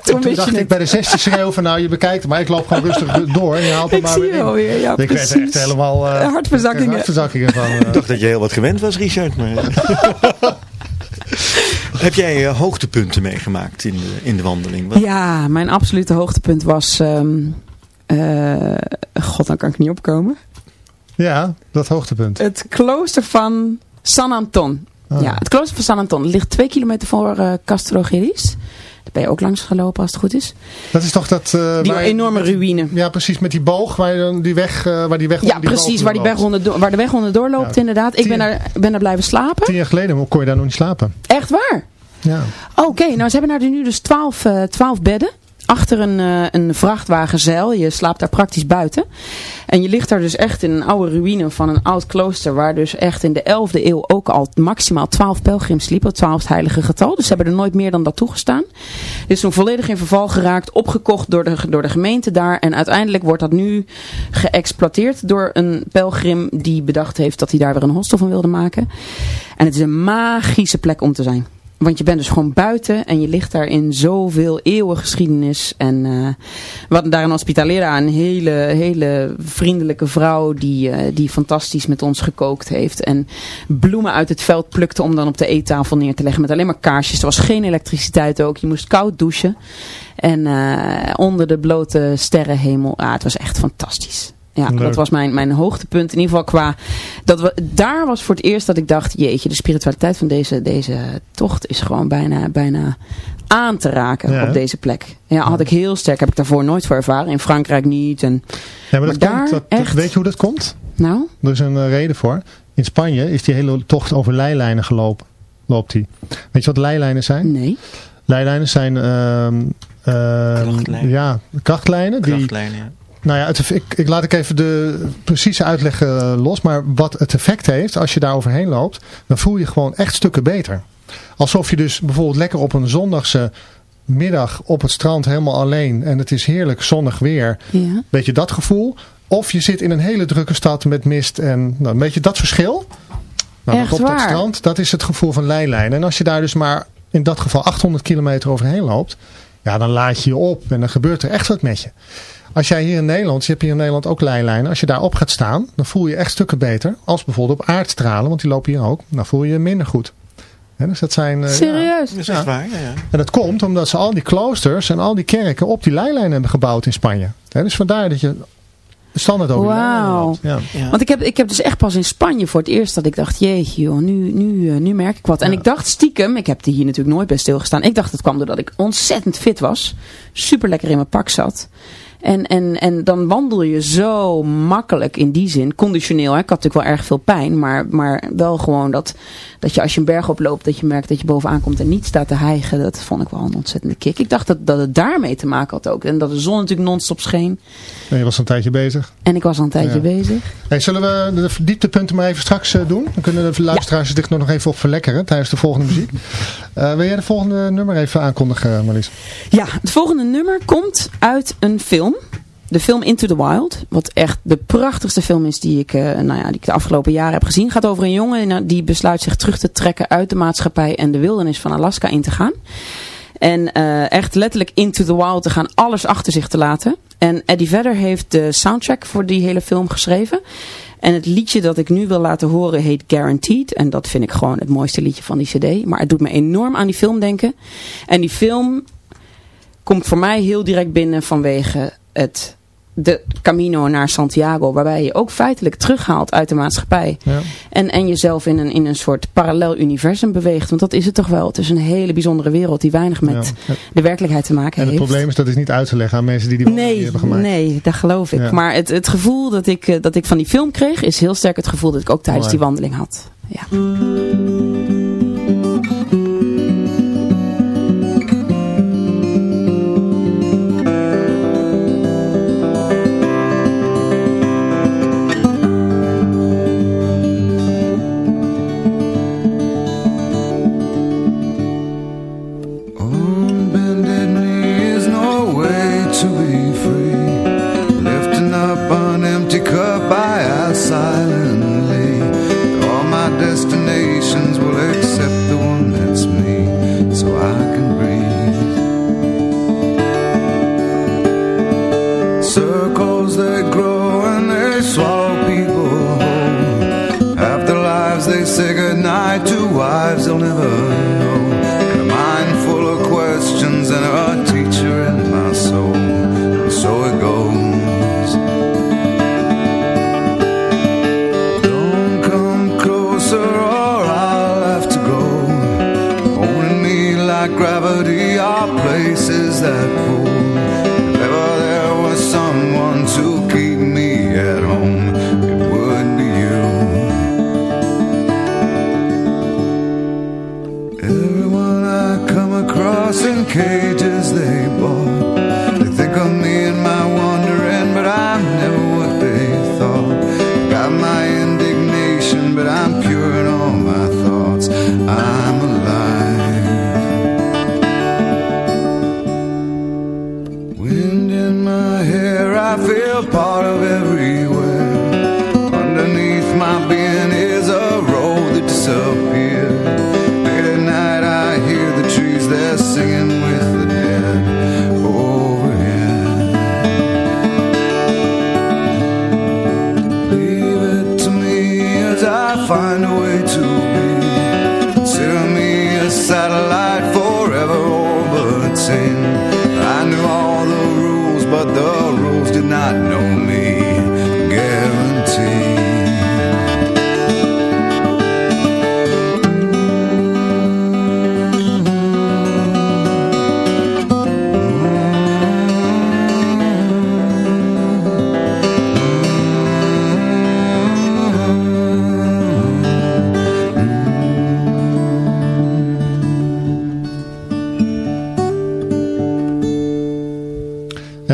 Toen, dacht ik het. bij de zesde schreeuw van nou je bekijkt het maar ik loop gewoon rustig door en je haalt hem Ik maar zie weer in. alweer, ja ik werd precies. er echt helemaal eh, Hartverzakkingen. hartverzakkingen van. eh. Ik dacht dat je heel wat gewend was, Richard. Maar... Heb jij eh, hoogtepunten meegemaakt in de, in de wandeling? Wat- Ja, mijn absolute hoogtepunt was... ehm, eh, God, dan kan ik niet opkomen. ja, dat hoogtepunt. Het klooster van San Anton. Ah. Ja, het klooster van San Anton. Ligt twee kilometer voor eh Castro Geris. Daar ben je ook langs gelopen als het goed is. Dat is toch dat... eh, Die waar enorme ruïne. Ja, precies, met die boog waar, je dan die weg, waar die weg Ja, onder die precies. Waar, die weg onderdoor, waar de weg onderdoor loopt Ja. inderdaad. Ik Tien- ben daar, ben daar blijven slapen. Tien jaar geleden kon je daar nog niet slapen. Echt waar? Ja. Oké, nou ze hebben daar nu dus 12, eh 12 bedden. Achter een, eh, een vrachtwagenzeil. Je slaapt daar praktisch buiten. En je ligt daar dus echt in een oude ruïne van een oud klooster. Waar dus echt in de 11e eeuw ook al maximaal 12 pelgrims sliepen. Het 12 heilige getal. Dus ze hebben er nooit meer dan dat toegestaan. Dit is toen volledig in verval geraakt. Opgekocht door de, door de gemeente daar. En uiteindelijk wordt dat nu geëxploiteerd door een pelgrim die bedacht heeft dat hij daar weer een hostel van wilde maken. En het is een magische plek om te zijn. Want je bent dus gewoon buiten en je ligt daar in zoveel eeuwen geschiedenis. En eh, we hadden daar een hospitalera, een hele, hele vriendelijke vrouw die, eh, die fantastisch met ons gekookt heeft. En bloemen uit het veld plukte om dan op de eettafel neer te leggen met alleen maar kaarsjes. Er was geen elektriciteit ook, je moest koud douchen. En eh, onder de blote sterrenhemel, ah, het was echt fantastisch. Ja, Leuk. dat was mijn, mijn hoogtepunt. In ieder geval qua... Dat we, daar was voor het eerst dat ik dacht... Jeetje, de spiritualiteit van deze, deze tocht is gewoon bijna, bijna aan te raken Ja, op deze plek. Ja, had ik heel sterk. Heb ik daarvoor nooit voor ervaren. In Frankrijk niet. En, ja maar dat Maar komt, daar dat, echt- weet je hoe dat komt? nou, Er is een eh, reden voor. In Spanje is die hele tocht over leilijnen gelopen. Loopt die. Weet je wat leilijnen zijn? nee. Leilijnen zijn ehm, ehm, Krachtlijnen. ja, krachtlijnen. Die, Krachtlijnen, ja. Nou ja, het, ik, ik laat ik even de precieze uitleg eh, los. Maar wat het effect heeft als je daar overheen loopt, dan voel je gewoon echt stukken beter. Alsof je dus bijvoorbeeld lekker op een zondagse middag op het strand helemaal alleen en het is heerlijk zonnig weer. Ja. Weet je dat gevoel? Of je zit in een hele drukke stad met mist en nou, weet je dat verschil? Nou, Echt op dat waar? strand, dat is het gevoel van leilijn. En als je daar dus maar in dat geval 800 kilometer overheen loopt, ja, dan laat je je op en dan gebeurt er echt wat met je. Als jij hier in Nederland, je hebt hier in Nederland ook leilijnen, als je daarop gaat staan, dan voel je echt stukken beter. Als bijvoorbeeld op aardstralen, want die lopen hier ook, dan voel je je minder goed. Hè, dus dat zijn, eh, ja. Serieus? Dat is Ja. echt waar, ja, ja. En dat komt omdat ze al die kloosters en al die kerken op die leilijnen hebben gebouwd in Spanje. Hè, dus vandaar dat je standaard over Wauw. Ja. Ja. Want ik heb, ik heb dus echt pas in Spanje voor het eerst dat ik dacht, jeetje joh, nu, nu, eh, nu merk ik wat. En Ja. ik dacht stiekem, ik heb hier natuurlijk nooit bij stilgestaan. Ik dacht het kwam doordat ik ontzettend fit was. Super lekker in mijn pak zat. En, en, en dan wandel je zo makkelijk in die zin, conditioneel. Hè? Ik had natuurlijk wel erg veel pijn, maar, maar wel gewoon dat, dat je als je een berg oploopt, dat je merkt dat je bovenaan komt en niet staat te hijgen. Dat vond ik wel een ontzettende kick. Ik dacht dat, dat het daarmee te maken had ook. En dat de zon natuurlijk non-stop scheen. En je was een tijdje bezig. En ik was al een tijdje Ja. bezig. Hey, zullen we de dieptepunten maar even straks eh, doen? Dan kunnen de luisteraars zich nog even op verlekkeren tijdens de volgende muziek. Eh, wil jij de volgende nummer even aankondigen, Marlies? Ja, het volgende nummer komt uit een film. De film Into the Wild. Wat echt de prachtigste film is die ik, eh, nou ja, die ik de afgelopen jaren heb gezien. Gaat over een jongen die besluit zich terug te trekken uit de maatschappij en de wildernis van Alaska in te gaan. En eh, echt letterlijk into the wild te gaan, alles achter zich te laten. En Eddie Vedder heeft de soundtrack voor die hele film geschreven. En het liedje dat ik nu wil laten horen heet Guaranteed. En dat vind ik gewoon het mooiste liedje van die cd. Maar het doet me enorm aan die film denken. En die film komt voor mij heel direct binnen vanwege het, de Camino naar Santiago. Waarbij je ook feitelijk terughaalt uit de maatschappij. Ja. En, en jezelf in een, in een soort parallel universum beweegt. Want dat is het toch wel. Het is een hele bijzondere wereld die weinig met Ja. de werkelijkheid te maken En het heeft. probleem is dat is niet uit te leggen aan mensen die die Nee, hebben gemaakt. nee, dat geloof ik. Ja. Maar het, het gevoel dat ik, eh, dat ik van die film kreeg, is heel sterk het gevoel dat ik ook tijdens die wandeling had. Ja.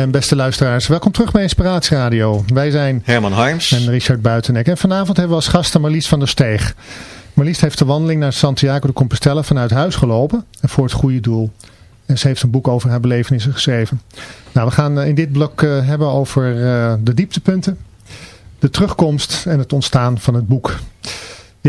En beste luisteraars, welkom terug bij Inspiratie Radio. Wij zijn Herman Harms. en Richard Buitenek. En vanavond hebben we als gasten Marlies van der Steeg. Marlies heeft de wandeling naar Santiago de Compostela vanuit huis gelopen. En voor het goede doel. En ze heeft een boek over haar belevenissen geschreven. Nou, we gaan eh, in dit blok eh, hebben over eh, de dieptepunten. De terugkomst en het ontstaan van het boek.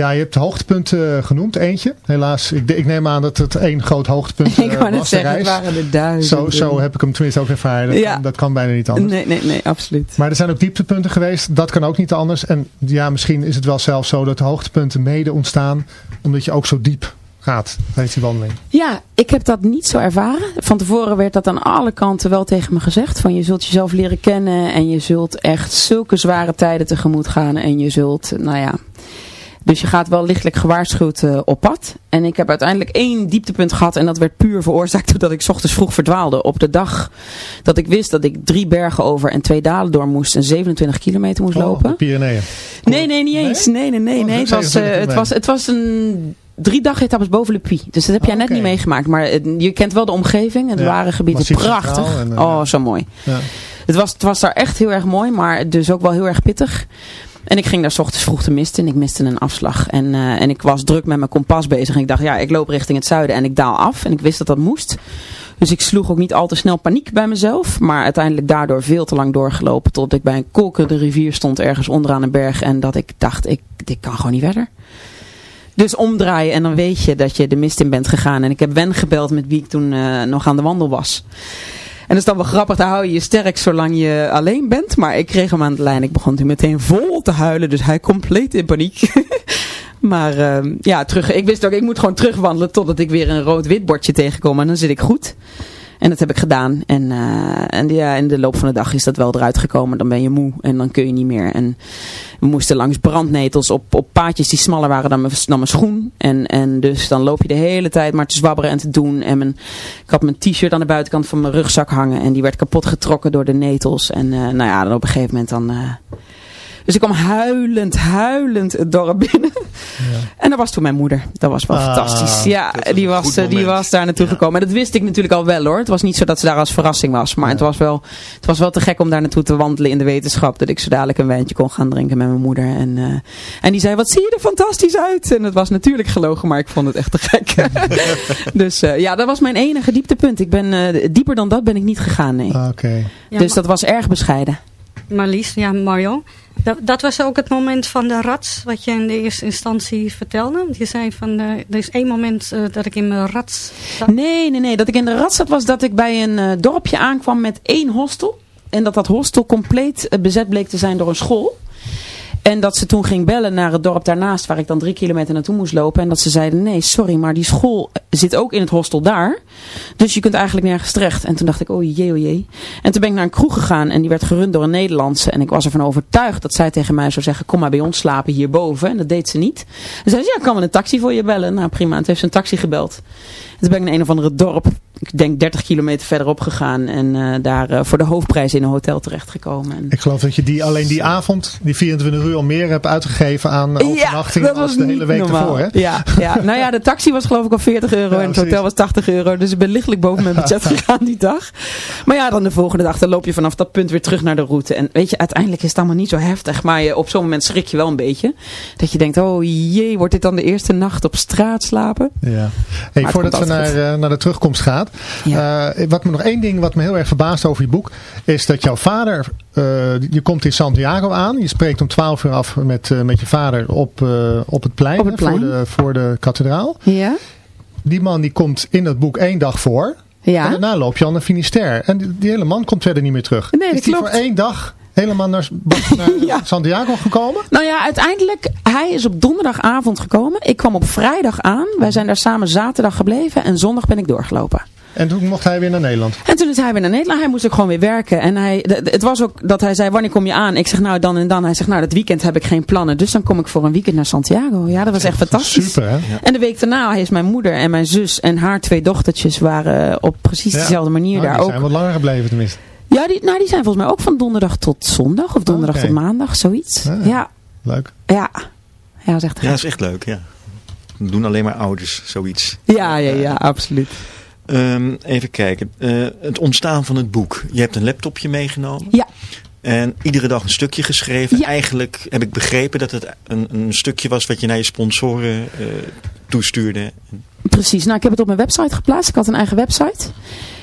Ja, je hebt hoogtepunten eh, genoemd, eentje. Helaas, ik, ik neem aan dat het één groot hoogtepunt ik eh, wou net was, de zeggen, het waren er duizenden. Zo, zo heb ik hem tenminste ook ervaren. Dat, Ja. kan, dat kan bijna niet anders. Nee, nee, nee, absoluut. Maar er zijn ook dieptepunten geweest. Dat kan ook niet anders. En ja, misschien is het wel zelfs zo dat de hoogtepunten mede ontstaan. Omdat je ook zo diep gaat tijdens die wandeling. Ja, ik heb dat niet zo ervaren. Van tevoren werd dat aan alle kanten wel tegen me gezegd. Van je zult jezelf leren kennen en je zult echt zulke zware tijden tegemoet gaan. En je zult, nou ja, Dus je gaat wel lichtelijk gewaarschuwd uh, op pad. En ik heb uiteindelijk één dieptepunt gehad. En dat werd puur veroorzaakt doordat ik ochtends vroeg verdwaalde. Op de dag dat ik wist dat ik drie bergen over en twee dalen door moest. En 27 kilometer moest Oh, lopen. de Pyreneeën. Nee, nee, niet eens. Nee, nee, nee. Oh, nee. Het, was, 27 eh, het, was, het was een drie dagetappes boven Le Puy. Dus dat heb jij Oh, net oké. niet meegemaakt. Maar eh, je kent wel de omgeving. Het Ja, waren gebieden prachtig. En, eh, oh, zo mooi. Ja. Het was, het was daar echt heel erg mooi, maar dus ook wel heel erg pittig. En ik ging daar 's ochtends vroeg te misten en ik miste een afslag. En, eh, en ik was druk met mijn kompas bezig. En ik dacht, ja, ik loop richting het zuiden en ik daal af. En ik wist dat dat moest. Dus ik sloeg ook niet al te snel paniek bij mezelf. Maar uiteindelijk daardoor veel te lang doorgelopen. Tot ik bij een kolkende rivier stond ergens onderaan een berg. En dat ik dacht, ik, dit kan gewoon niet verder. Dus omdraaien en dan weet je dat je de mist in bent gegaan. En ik heb Wen gebeld met wie ik toen eh, nog aan de wandel was. En dat is dan wel grappig, dan hou je je sterk zolang je alleen bent. Maar ik kreeg hem aan de lijn. Ik begon toen meteen vol te huilen. Dus hij compleet in paniek. maar ehm, ja, terug, ik wist ook, ik moet gewoon terugwandelen totdat ik weer een rood-wit bordje tegenkom. En dan zit ik goed. En dat heb ik gedaan. En, eh, en ja, in de loop van de dag is dat wel eruit gekomen. Dan ben je moe en dan kun je niet meer. En we moesten langs brandnetels op, op paadjes die smaller waren dan mijn, dan mijn schoen. En, en dus dan loop je de hele tijd maar te zwabberen en te doen. En mijn, ik had mijn t-shirt aan de buitenkant van mijn rugzak hangen. En die werd kapot getrokken door de netels. En eh, nou ja, dan op een gegeven moment dan... eh, dus ik kwam huilend, huilend het dorp binnen. En dat was toen mijn moeder. Dat was wel Ah, fantastisch. Ja, dat die was, eh, die was daar naartoe Ja. gekomen. En dat wist ik natuurlijk al wel hoor. Het was niet zo dat ze daar als verrassing was. Maar het, was wel, het was wel te gek om daar naartoe te wandelen in de wetenschap. Dat ik zo dadelijk een wijntje kon gaan drinken met mijn moeder. En, eh, en die zei, wat zie je er fantastisch uit. En het was natuurlijk gelogen, maar ik vond het echt te gek. dus eh, ja, dat was mijn enige dieptepunt. Ik ben, eh, dieper dan dat ben ik niet gegaan, nee. Ah, Oké. Ja, dus dat was erg bescheiden. Marlies, ja Mario. Dat, dat was ook het moment van de rats, wat je in de eerste instantie vertelde. Je zei van, eh, er is één moment eh, dat ik in mijn rats zat. Nee, nee, nee. Dat ik in de rat zat was dat ik bij een eh, dorpje aankwam met één hostel. En dat dat hostel compleet bezet bleek te zijn door een school. En dat ze toen ging bellen naar het dorp daarnaast, waar ik dan drie kilometer naartoe moest lopen. En dat ze zeiden, nee, sorry, maar die school zit ook in het hostel daar. Dus je kunt eigenlijk nergens terecht. En toen dacht ik, oh jee, oh jee. En toen ben ik naar een kroeg gegaan en die werd gerund door een Nederlandse. En ik was ervan overtuigd dat zij tegen mij zou zeggen, kom maar bij ons slapen hierboven. En dat deed ze niet. En zei ze, ja, kan wel een taxi voor je bellen. Nou prima, en toen heeft ze een taxi gebeld. En toen ben ik naar een of andere dorp, ik denk 30 kilometer verderop gegaan. En eh, daar eh, voor de hoofdprijs in een hotel terechtgekomen. En Ik geloof dat je die, alleen die avond, die 24 uur al meer hebt uitgegeven aan overnachtingen als de hele week normaal. ervoor. Hè? Ja, ja, nou ja, de taxi was geloof ik al 40 euro Ja, en het hotel was 80 euro. Dus ik ben lichtelijk boven mijn budget gegaan die dag. Maar ja, dan de volgende dag, dan loop je vanaf dat punt weer terug naar de route. En weet je, uiteindelijk is het allemaal niet zo heftig. Maar je, op zo'n moment schrik je wel een beetje. Dat je denkt, oh jee, wordt dit dan de eerste nacht op straat slapen? Ja. Hey, voordat we naar, eh, naar de terugkomst gaat. Ja. eh, wat me nog één ding wat me heel erg verbaast over je boek. Is dat jouw vader. eh, je komt in Santiago aan. Je spreekt om 12 uur af met, eh, met je vader op, op het plein. Op het hè, Voor, plein. de, voor de kathedraal. Ja? Die man die komt in dat boek één dag voor. En Ja? daarna loop je al naar Finisterre. En die, die hele man komt verder niet meer terug. Nee, dat is die klopt. voor één dag helemaal naar, naar Ja. Santiago gekomen? Nou ja, uiteindelijk, hij is op donderdagavond gekomen. Ik kwam op vrijdag aan. Wij zijn daar samen zaterdag gebleven en zondag ben ik doorgelopen. En toen mocht hij weer naar Nederland. En toen is hij weer naar Nederland. Hij moest ook gewoon weer werken. En hij, het was ook dat hij zei, wanneer kom je aan? Ik zeg, nou dan en dan. Hij zegt, nou dat weekend heb ik geen plannen. Dus dan kom ik voor een weekend naar Santiago. Ja, dat was echt fantastisch. Super hè? En de week daarna is mijn moeder en mijn zus en haar twee dochtertjes waren op precies Ja. dezelfde manier Nou, daar die ook. zijn wat langer gebleven tenminste. Ja, die, nou, die zijn volgens mij ook van donderdag tot zondag. Of donderdag tot maandag, zoiets. Ah. Ja, Leuk. ja. Ja, dat is echt Ja, dat is echt leuk, ja. Dat doen alleen maar ouders, zoiets. Ja, ja, ja, absoluut. Ehm, even kijken. Eh, het ontstaan van het boek. Je hebt een laptopje meegenomen. Ja. En iedere dag een stukje geschreven. Ja. Eigenlijk heb ik begrepen dat het een, een stukje was wat je naar je sponsoren eh, toestuurde. Precies, nou ik heb het op mijn website geplaatst. Ik had een eigen website.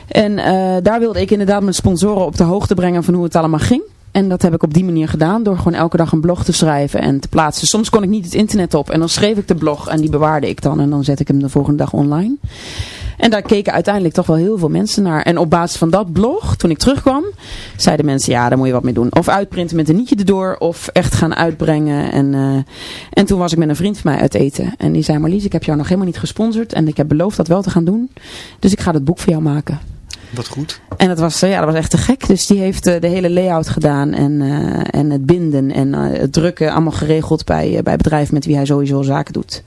En eh, daar wilde ik inderdaad mijn sponsoren op de hoogte brengen van hoe het allemaal ging. En dat heb ik op die manier gedaan door gewoon elke dag een blog te schrijven en te plaatsen. Soms kon ik niet het internet op en dan schreef ik de blog en die bewaarde ik dan. En dan zet ik hem de volgende dag online. En daar keken uiteindelijk toch wel heel veel mensen naar. En op basis van dat blog, toen ik terugkwam, zeiden mensen, ja, daar moet je wat mee doen. Of uitprinten met een nietje erdoor, of echt gaan uitbrengen. En, eh, en toen was ik met een vriend van mij uit eten. En die zei, Marlies, ik heb jou nog helemaal niet gesponsord. En ik heb beloofd dat wel te gaan doen. Dus ik ga dat boek voor jou maken. Wat goed. En dat was, eh, ja, dat was echt te gek. Dus die heeft eh, de hele layout gedaan en, en het binden en het drukken allemaal geregeld bij, bij het bedrijf met wie hij sowieso zaken doet.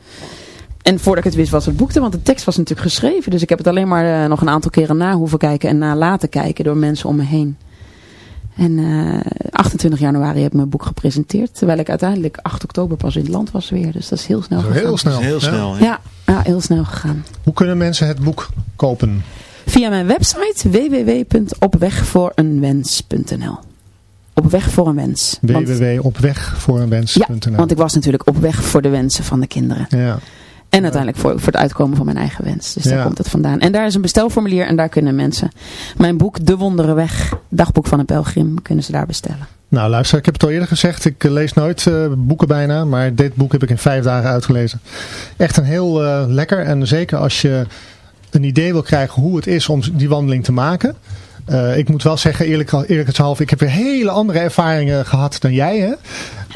En voordat ik het wist was het boekte, want de tekst was natuurlijk geschreven. Dus ik heb het alleen maar eh, nog een aantal keren na hoeven kijken en na laten kijken door mensen om me heen. En eh, 28 januari heb ik mijn boek gepresenteerd. Terwijl ik uiteindelijk 8 oktober pas in het land was weer. Dus dat is heel snel gegaan. heel snel. Heel Ja. snel. hè? Ja, ja, heel snel gegaan. Hoe kunnen mensen het boek kopen? Via mijn website www.opwegvoorenwens.nl Op weg voor een wens. Www.opwegvoorenwens.nl ja, want ik was natuurlijk op weg voor de wensen van de kinderen. Ja. En uiteindelijk voor, voor het uitkomen van mijn eigen wens. Dus daar Ja. komt het vandaan. En daar is een bestelformulier en daar kunnen mensen mijn boek De Wondere Weg, dagboek van een pelgrim, kunnen ze daar bestellen. Nou luister, ik heb het al eerder gezegd. Ik eh, lees nooit eh, boeken bijna. Maar dit boek heb ik in vijf dagen uitgelezen. Echt een heel eh, lekker. En zeker als je een idee wil krijgen hoe het is om die wandeling te maken. Ik moet wel zeggen, eerlijk, eerlijkheidshalve, ik heb weer hele andere ervaringen gehad dan jij. Hè?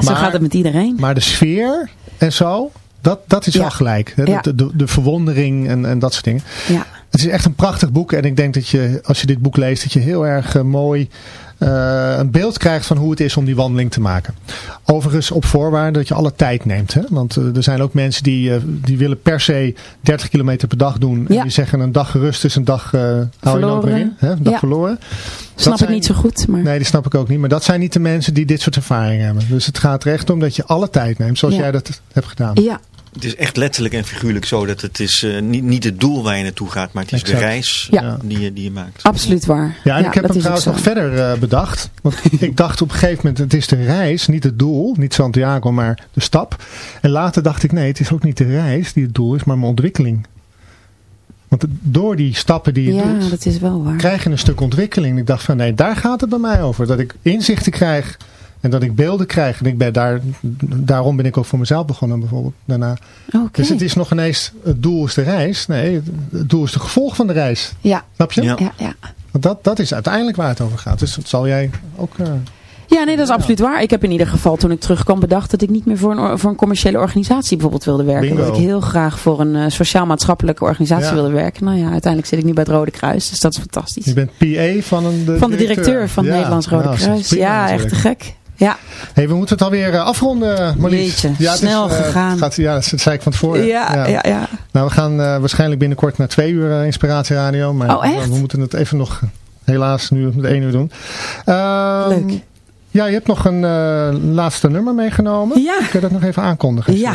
Zo gaat het met iedereen. Maar de sfeer en zo, dat, dat is Ja. wel gelijk. Hè? Ja. De, de, de verwondering en, en dat soort dingen. Ja. Het is echt een prachtig boek. En ik denk dat je, als je dit boek leest, dat je heel erg eh, mooi eh, een beeld krijgt van hoe het is om die wandeling te maken. Overigens op voorwaarde dat je alle tijd neemt. Hè? Want eh, er zijn ook mensen die, die willen per se 30 kilometer per dag doen. En die zeggen een dag gerust is een dag, je Verloren. in. Hè? Een dag Ja. verloren. Snap ik niet zo goed, maar Nee, die snap ik ook niet. Maar dat zijn niet de mensen die dit soort ervaringen hebben. Dus het gaat er echt om dat je alle tijd neemt. Zoals Ja. jij dat hebt gedaan. ja, Het is echt letterlijk en figuurlijk zo dat het is eh, niet, niet het doel waar je naartoe gaat, maar het is Exact. de reis Ja. die, je, die je maakt. absoluut waar. Ja, en ik heb hem trouwens nog verder eh, bedacht. Want ik dacht op een gegeven moment, het is de reis, niet het doel. Niet Santiago, maar de stap. En later dacht ik, nee, het is ook niet de reis die het doel is, maar mijn ontwikkeling. Want door die stappen die je Ja, doet, dat is wel waar. krijg je een stuk ontwikkeling. Ik dacht van, nee, daar gaat het bij mij over. Dat ik inzichten krijg en dat ik beelden krijg. En ik ben daar, daarom ben ik ook voor mezelf begonnen bijvoorbeeld daarna. Dus het is nog ineens, het doel is de reis. Nee, het doel is de gevolg van de reis. Ja, Snap je? Ja. ja, ja. Want dat, dat is uiteindelijk waar het over gaat. Dus dat zal jij ook... eh, Ja, nee, dat is absoluut waar. Ik heb in ieder geval toen ik terugkwam bedacht dat ik niet meer voor een, or- voor een commerciële organisatie bijvoorbeeld wilde werken. Bingo. Dat ik heel graag voor een eh, sociaal-maatschappelijke organisatie Ja. wilde werken. Nou ja, uiteindelijk zit ik nu bij het Rode Kruis, dus dat is fantastisch. Je bent PA van een de Van de directeur van het Ja, Nederlands Rode nou, Kruis. prima Ja, echt te gek. Ja, Hey, we moeten het alweer eh, afronden, Marlies. Jeetje, het snel eh, gegaan. gaat, ja, dat zei ik van tevoren. ja, ja. ja. Nou, we gaan eh, waarschijnlijk binnenkort naar twee uur Inspiratieradio. Maar Oh, echt? we moeten het even nog, helaas, nu met één uur doen. Ehm, Leuk. Ja, je hebt nog een laatste nummer meegenomen. Ja. Kun je dat nog even aankondigen? Ja.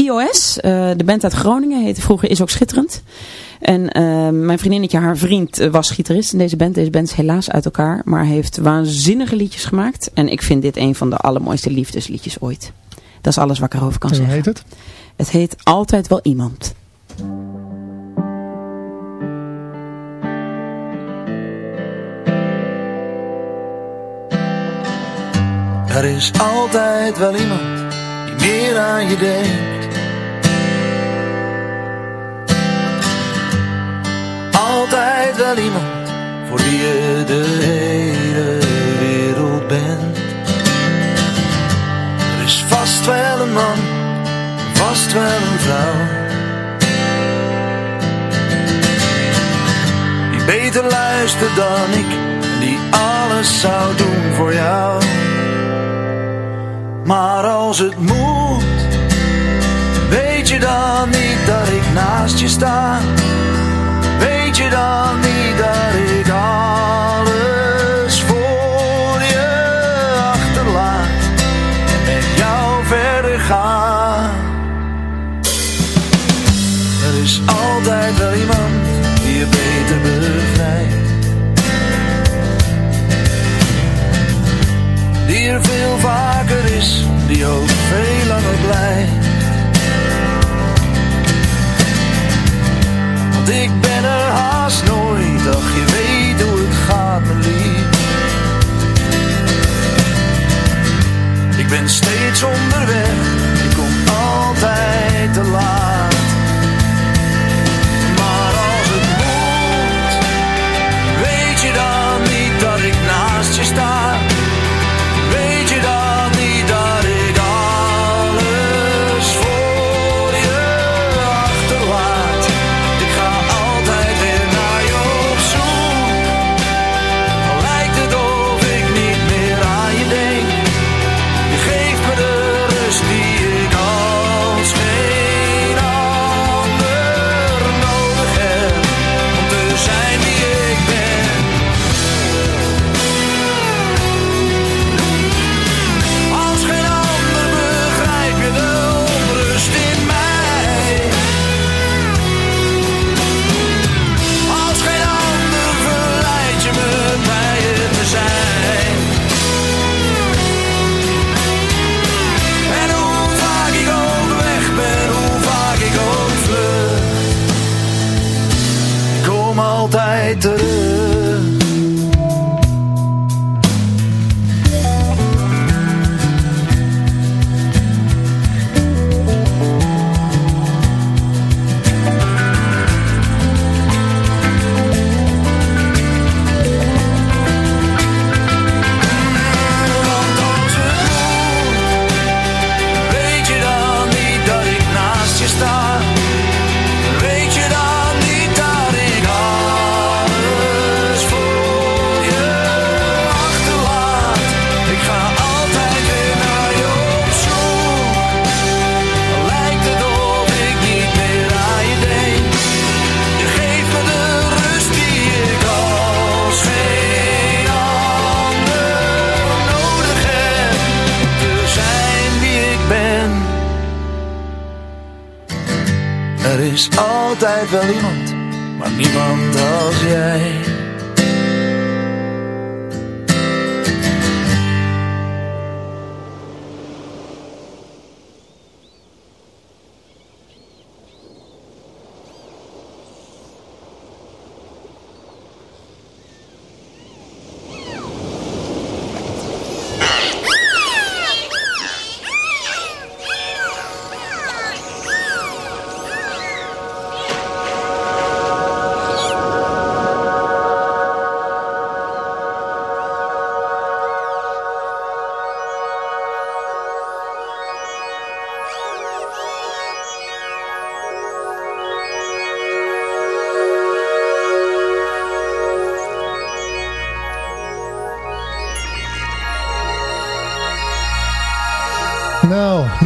IOS, eh, de band uit Groningen, heette vroeger Is Ook Schitterend. En eh, mijn vriendinnetje, haar vriend, eh, was gitarist in deze band. Deze band is helaas uit elkaar, maar heeft waanzinnige liedjes gemaakt. En ik vind dit een van de allermooiste liefdesliedjes ooit. Dat is alles wat ik erover kan En hoe zeggen. heet het? Het heet Altijd Wel Iemand. Er is altijd wel iemand die meer aan je denkt. Wel iemand voor wie je de hele wereld bent. Er is vast wel een man, vast wel een vrouw. Die beter luistert dan ik, die alles zou doen voor jou. Maar als het moet, weet je dan niet dat ik naast je sta? Je dan niet dat ik alles voor je achterlaat en met jou verder ga? Er is altijd wel iemand die je beter begrijpt. Die er veel vaker is, die ook veel langer blijft. Ach je weet hoe het gaat mijn lief. Ik ben steeds onderweg,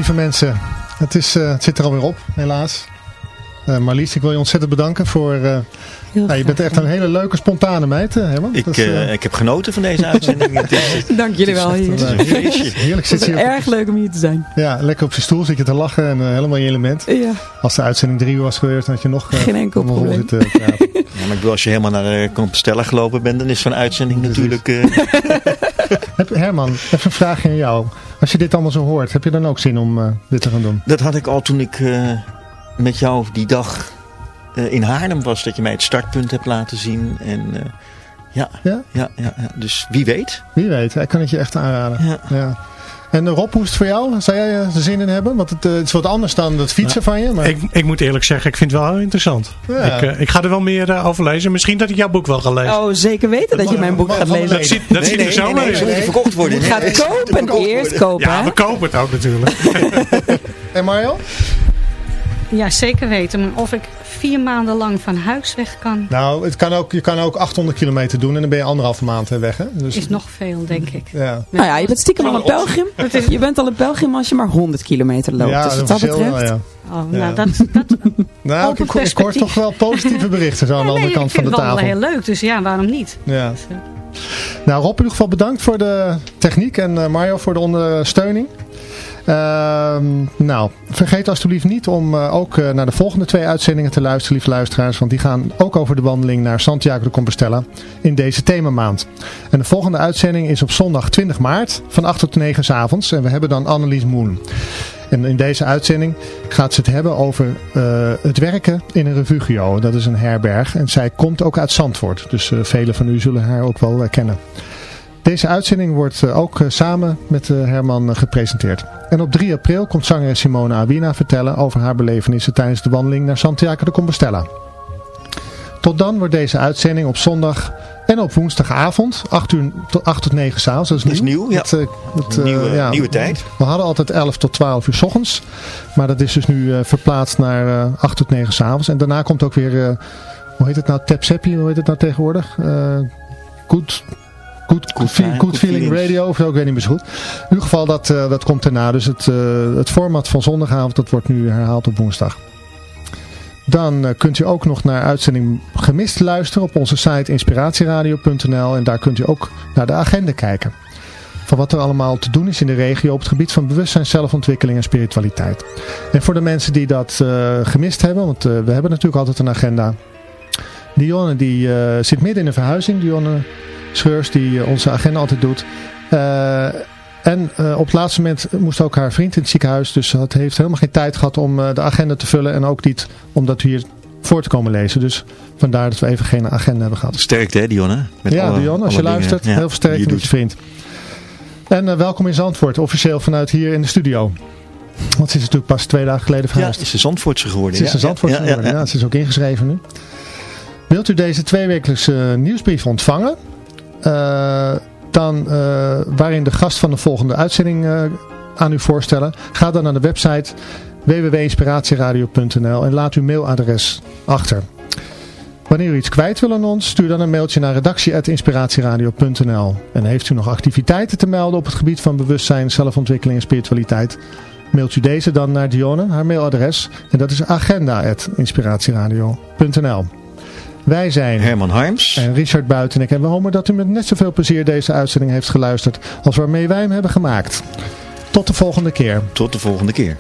lieve mensen, het, is, eh, het zit er alweer op, helaas. Eh, Marlies, ik wil je ontzettend bedanken voor... eh, nou, je bent echt een hele leuke, spontane meid, hè, Herman. Ik, Dat is, ik heb genoten van deze uitzending. het is, Dank jullie wel hier. een heerlijk Het zit hier. erg leuk om hier te zijn. Ja, lekker op je stoel zit je te lachen en helemaal in je element. Ja, Als de uitzending drie uur was geweest, dan had je nog... Geen enkel probleem. zitten. Ja, maar ik bedoel, als je helemaal naar de Compostela gelopen bent, dan is zo'n uitzending Precies. natuurlijk... eh, Heb, Herman, even een vraagje aan jou. Als je dit allemaal zo hoort, heb je dan ook zin om eh, dit te gaan doen? dat had ik al toen ik eh, met jou die dag eh, in Haarlem was. Dat je mij het startpunt hebt laten zien. En ja, Ja? ja, ja, ja, dus wie weet. Wie weet, ik kan het je echt aanraden. Ja. Ja. En eh, Rob, hoe is het voor jou? Zou jij eh, er zin in hebben? Want het, eh, het is wat anders dan het fietsen van je. Maar... Ik, ik moet eerlijk zeggen, ik vind het wel heel interessant. Ja. Ik, eh, ik ga er wel meer eh, over lezen. Misschien dat ik jouw boek wel ga lezen. Oh, zeker weten dat je mijn boek gaat lezen. dat ziet, dat ziet er zo nee, uit. ze moeten verkocht worden. Je Nee, gaat kopen, eerst kopen. Ja, we kopen het ook natuurlijk. En Mario? Ja, zeker weten. Of ik vier maanden lang van huis weg kan, Nou, het kan ook, je kan ook 800 kilometer doen en dan ben je anderhalve maand weg. Hè? Dus, is nog veel, denk ik. ja. Nou ja, je bent stiekem al een pelgrim. Je bent al een pelgrim als je maar 100 kilometer loopt. ja, dus wat dat dat betreft... wel, ja. Oh, Ja. nou, dat, dat, Nou, ik, ik, hoor toch wel positieve berichten zo aan de nee, andere kant ik van vind de het wel tafel. heel leuk, dus ja, waarom niet? Ja. Dus, eh, Nou, Rob in ieder geval bedankt voor de techniek en eh, Mario voor de ondersteuning. Ehm, nou, vergeet alsjeblieft niet om eh, ook eh, naar de volgende twee uitzendingen te luisteren, lieve luisteraars. Want die gaan ook over de wandeling naar Santiago de Compostela in deze themamaand. En de volgende uitzending is op zondag 20 maart van 8 tot 9 's avonds. En we hebben dan Annelies Moon. En in deze uitzending gaat ze het hebben over eh, het werken in een refugio. Dat is een herberg. En zij komt ook uit Zandvoort. Dus uh, velen van u zullen haar ook wel kennen. Deze uitzending wordt uh, ook samen met Herman gepresenteerd. En op 3 april komt zangeres Simone Awina vertellen over haar belevenissen tijdens de wandeling naar Santiago de Compostela. Tot dan wordt deze uitzending op zondag en op woensdagavond, 8, uur, tot 8 tot 9 s'avonds. Dat is Dat is nieuw. nieuw, ja. Dat, uh, nieuwe, ja. nieuwe tijd. We hadden altijd 11 tot 12 uur s ochtends. Maar dat is dus nu uh, verplaatst naar uh, 8 tot 9 s'avonds. En daarna komt ook weer, hoe heet het nou, Tapseppi, hoe heet het nou tegenwoordig? Uh, Good... Good, good, feel, good, good Feeling. Radio, of zo, ik weet niet meer zo goed. In ieder geval, dat, uh, dat komt daarna. Dus het, uh, het format van zondagavond, dat wordt nu herhaald op woensdag. Dan uh, kunt u ook nog naar uitzending Gemist luisteren op onze site inspiratieradio.nl. En daar kunt u ook naar de agenda kijken. Van wat er allemaal te doen is in de regio op het gebied van bewustzijn, zelfontwikkeling en spiritualiteit. En voor de mensen die dat gemist hebben, want we hebben natuurlijk altijd een agenda. Dionne die zit midden in een verhuizing. Dionne Scheurs die onze agenda altijd doet. En uh, op het laatste moment moest ook haar vriend in het ziekenhuis. Dus het heeft helemaal geen tijd gehad om de agenda te vullen. En ook niet om dat hier voor te komen lezen. Dus vandaar dat we even geen agenda hebben gehad. Sterkte hè Dionne? Met ja alle, Dionne, als je luistert. Ja, heel veel sterkte met je vriend. En uh, welkom in Zandvoort. Officieel vanuit hier in de studio. Want ze is natuurlijk pas twee dagen geleden verhuisd. Ja, is Zandvoortse geworden. Ze is een Zandvoortse ja, geworden, ja, ja. Ze is ook ingeschreven nu. Wilt u deze tweewekelijkse nieuwsbrief ontvangen? Uh, dan, uh, waarin de gast van de volgende uitzending uh, aan u voorstellen. Ga dan naar de website www.inspiratieradio.nl en laat uw mailadres achter. Wanneer u iets kwijt wil aan ons, stuur dan een mailtje naar redactie.inspiratieradio.nl En heeft u nog activiteiten te melden op het gebied van bewustzijn, zelfontwikkeling en spiritualiteit, mailt u deze dan naar Dionne, haar mailadres. En dat is agenda.inspiratieradio.nl wij zijn Herman Harms en Richard Buitenek en we hopen dat u met net zoveel plezier deze uitzending heeft geluisterd als waarmee wij hem hebben gemaakt. Tot de volgende keer. Tot de volgende keer.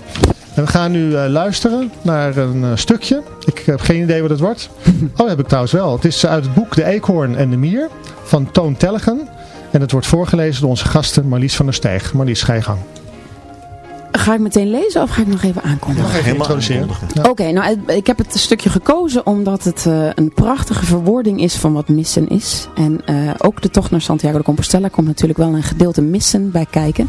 En we gaan nu eh, luisteren naar een eh, stukje. Ik heb geen idee wat het wordt. Oh, heb ik trouwens wel. Het is uit het boek De Eekhoorn en de Mier van Toon Tellegen. En het wordt voorgelezen door onze gasten Marlies van der Steeg. Marlies, ga je gang. Ga ik meteen lezen of ga ik nog even aankondigen? Nog even Helemaal introduceren. aankondigen. Oké, nou ik heb het stukje gekozen omdat het eh, een prachtige verwoording is van wat missen is. En eh, ook de tocht naar Santiago de Compostela komt natuurlijk wel een gedeelte missen bij kijken.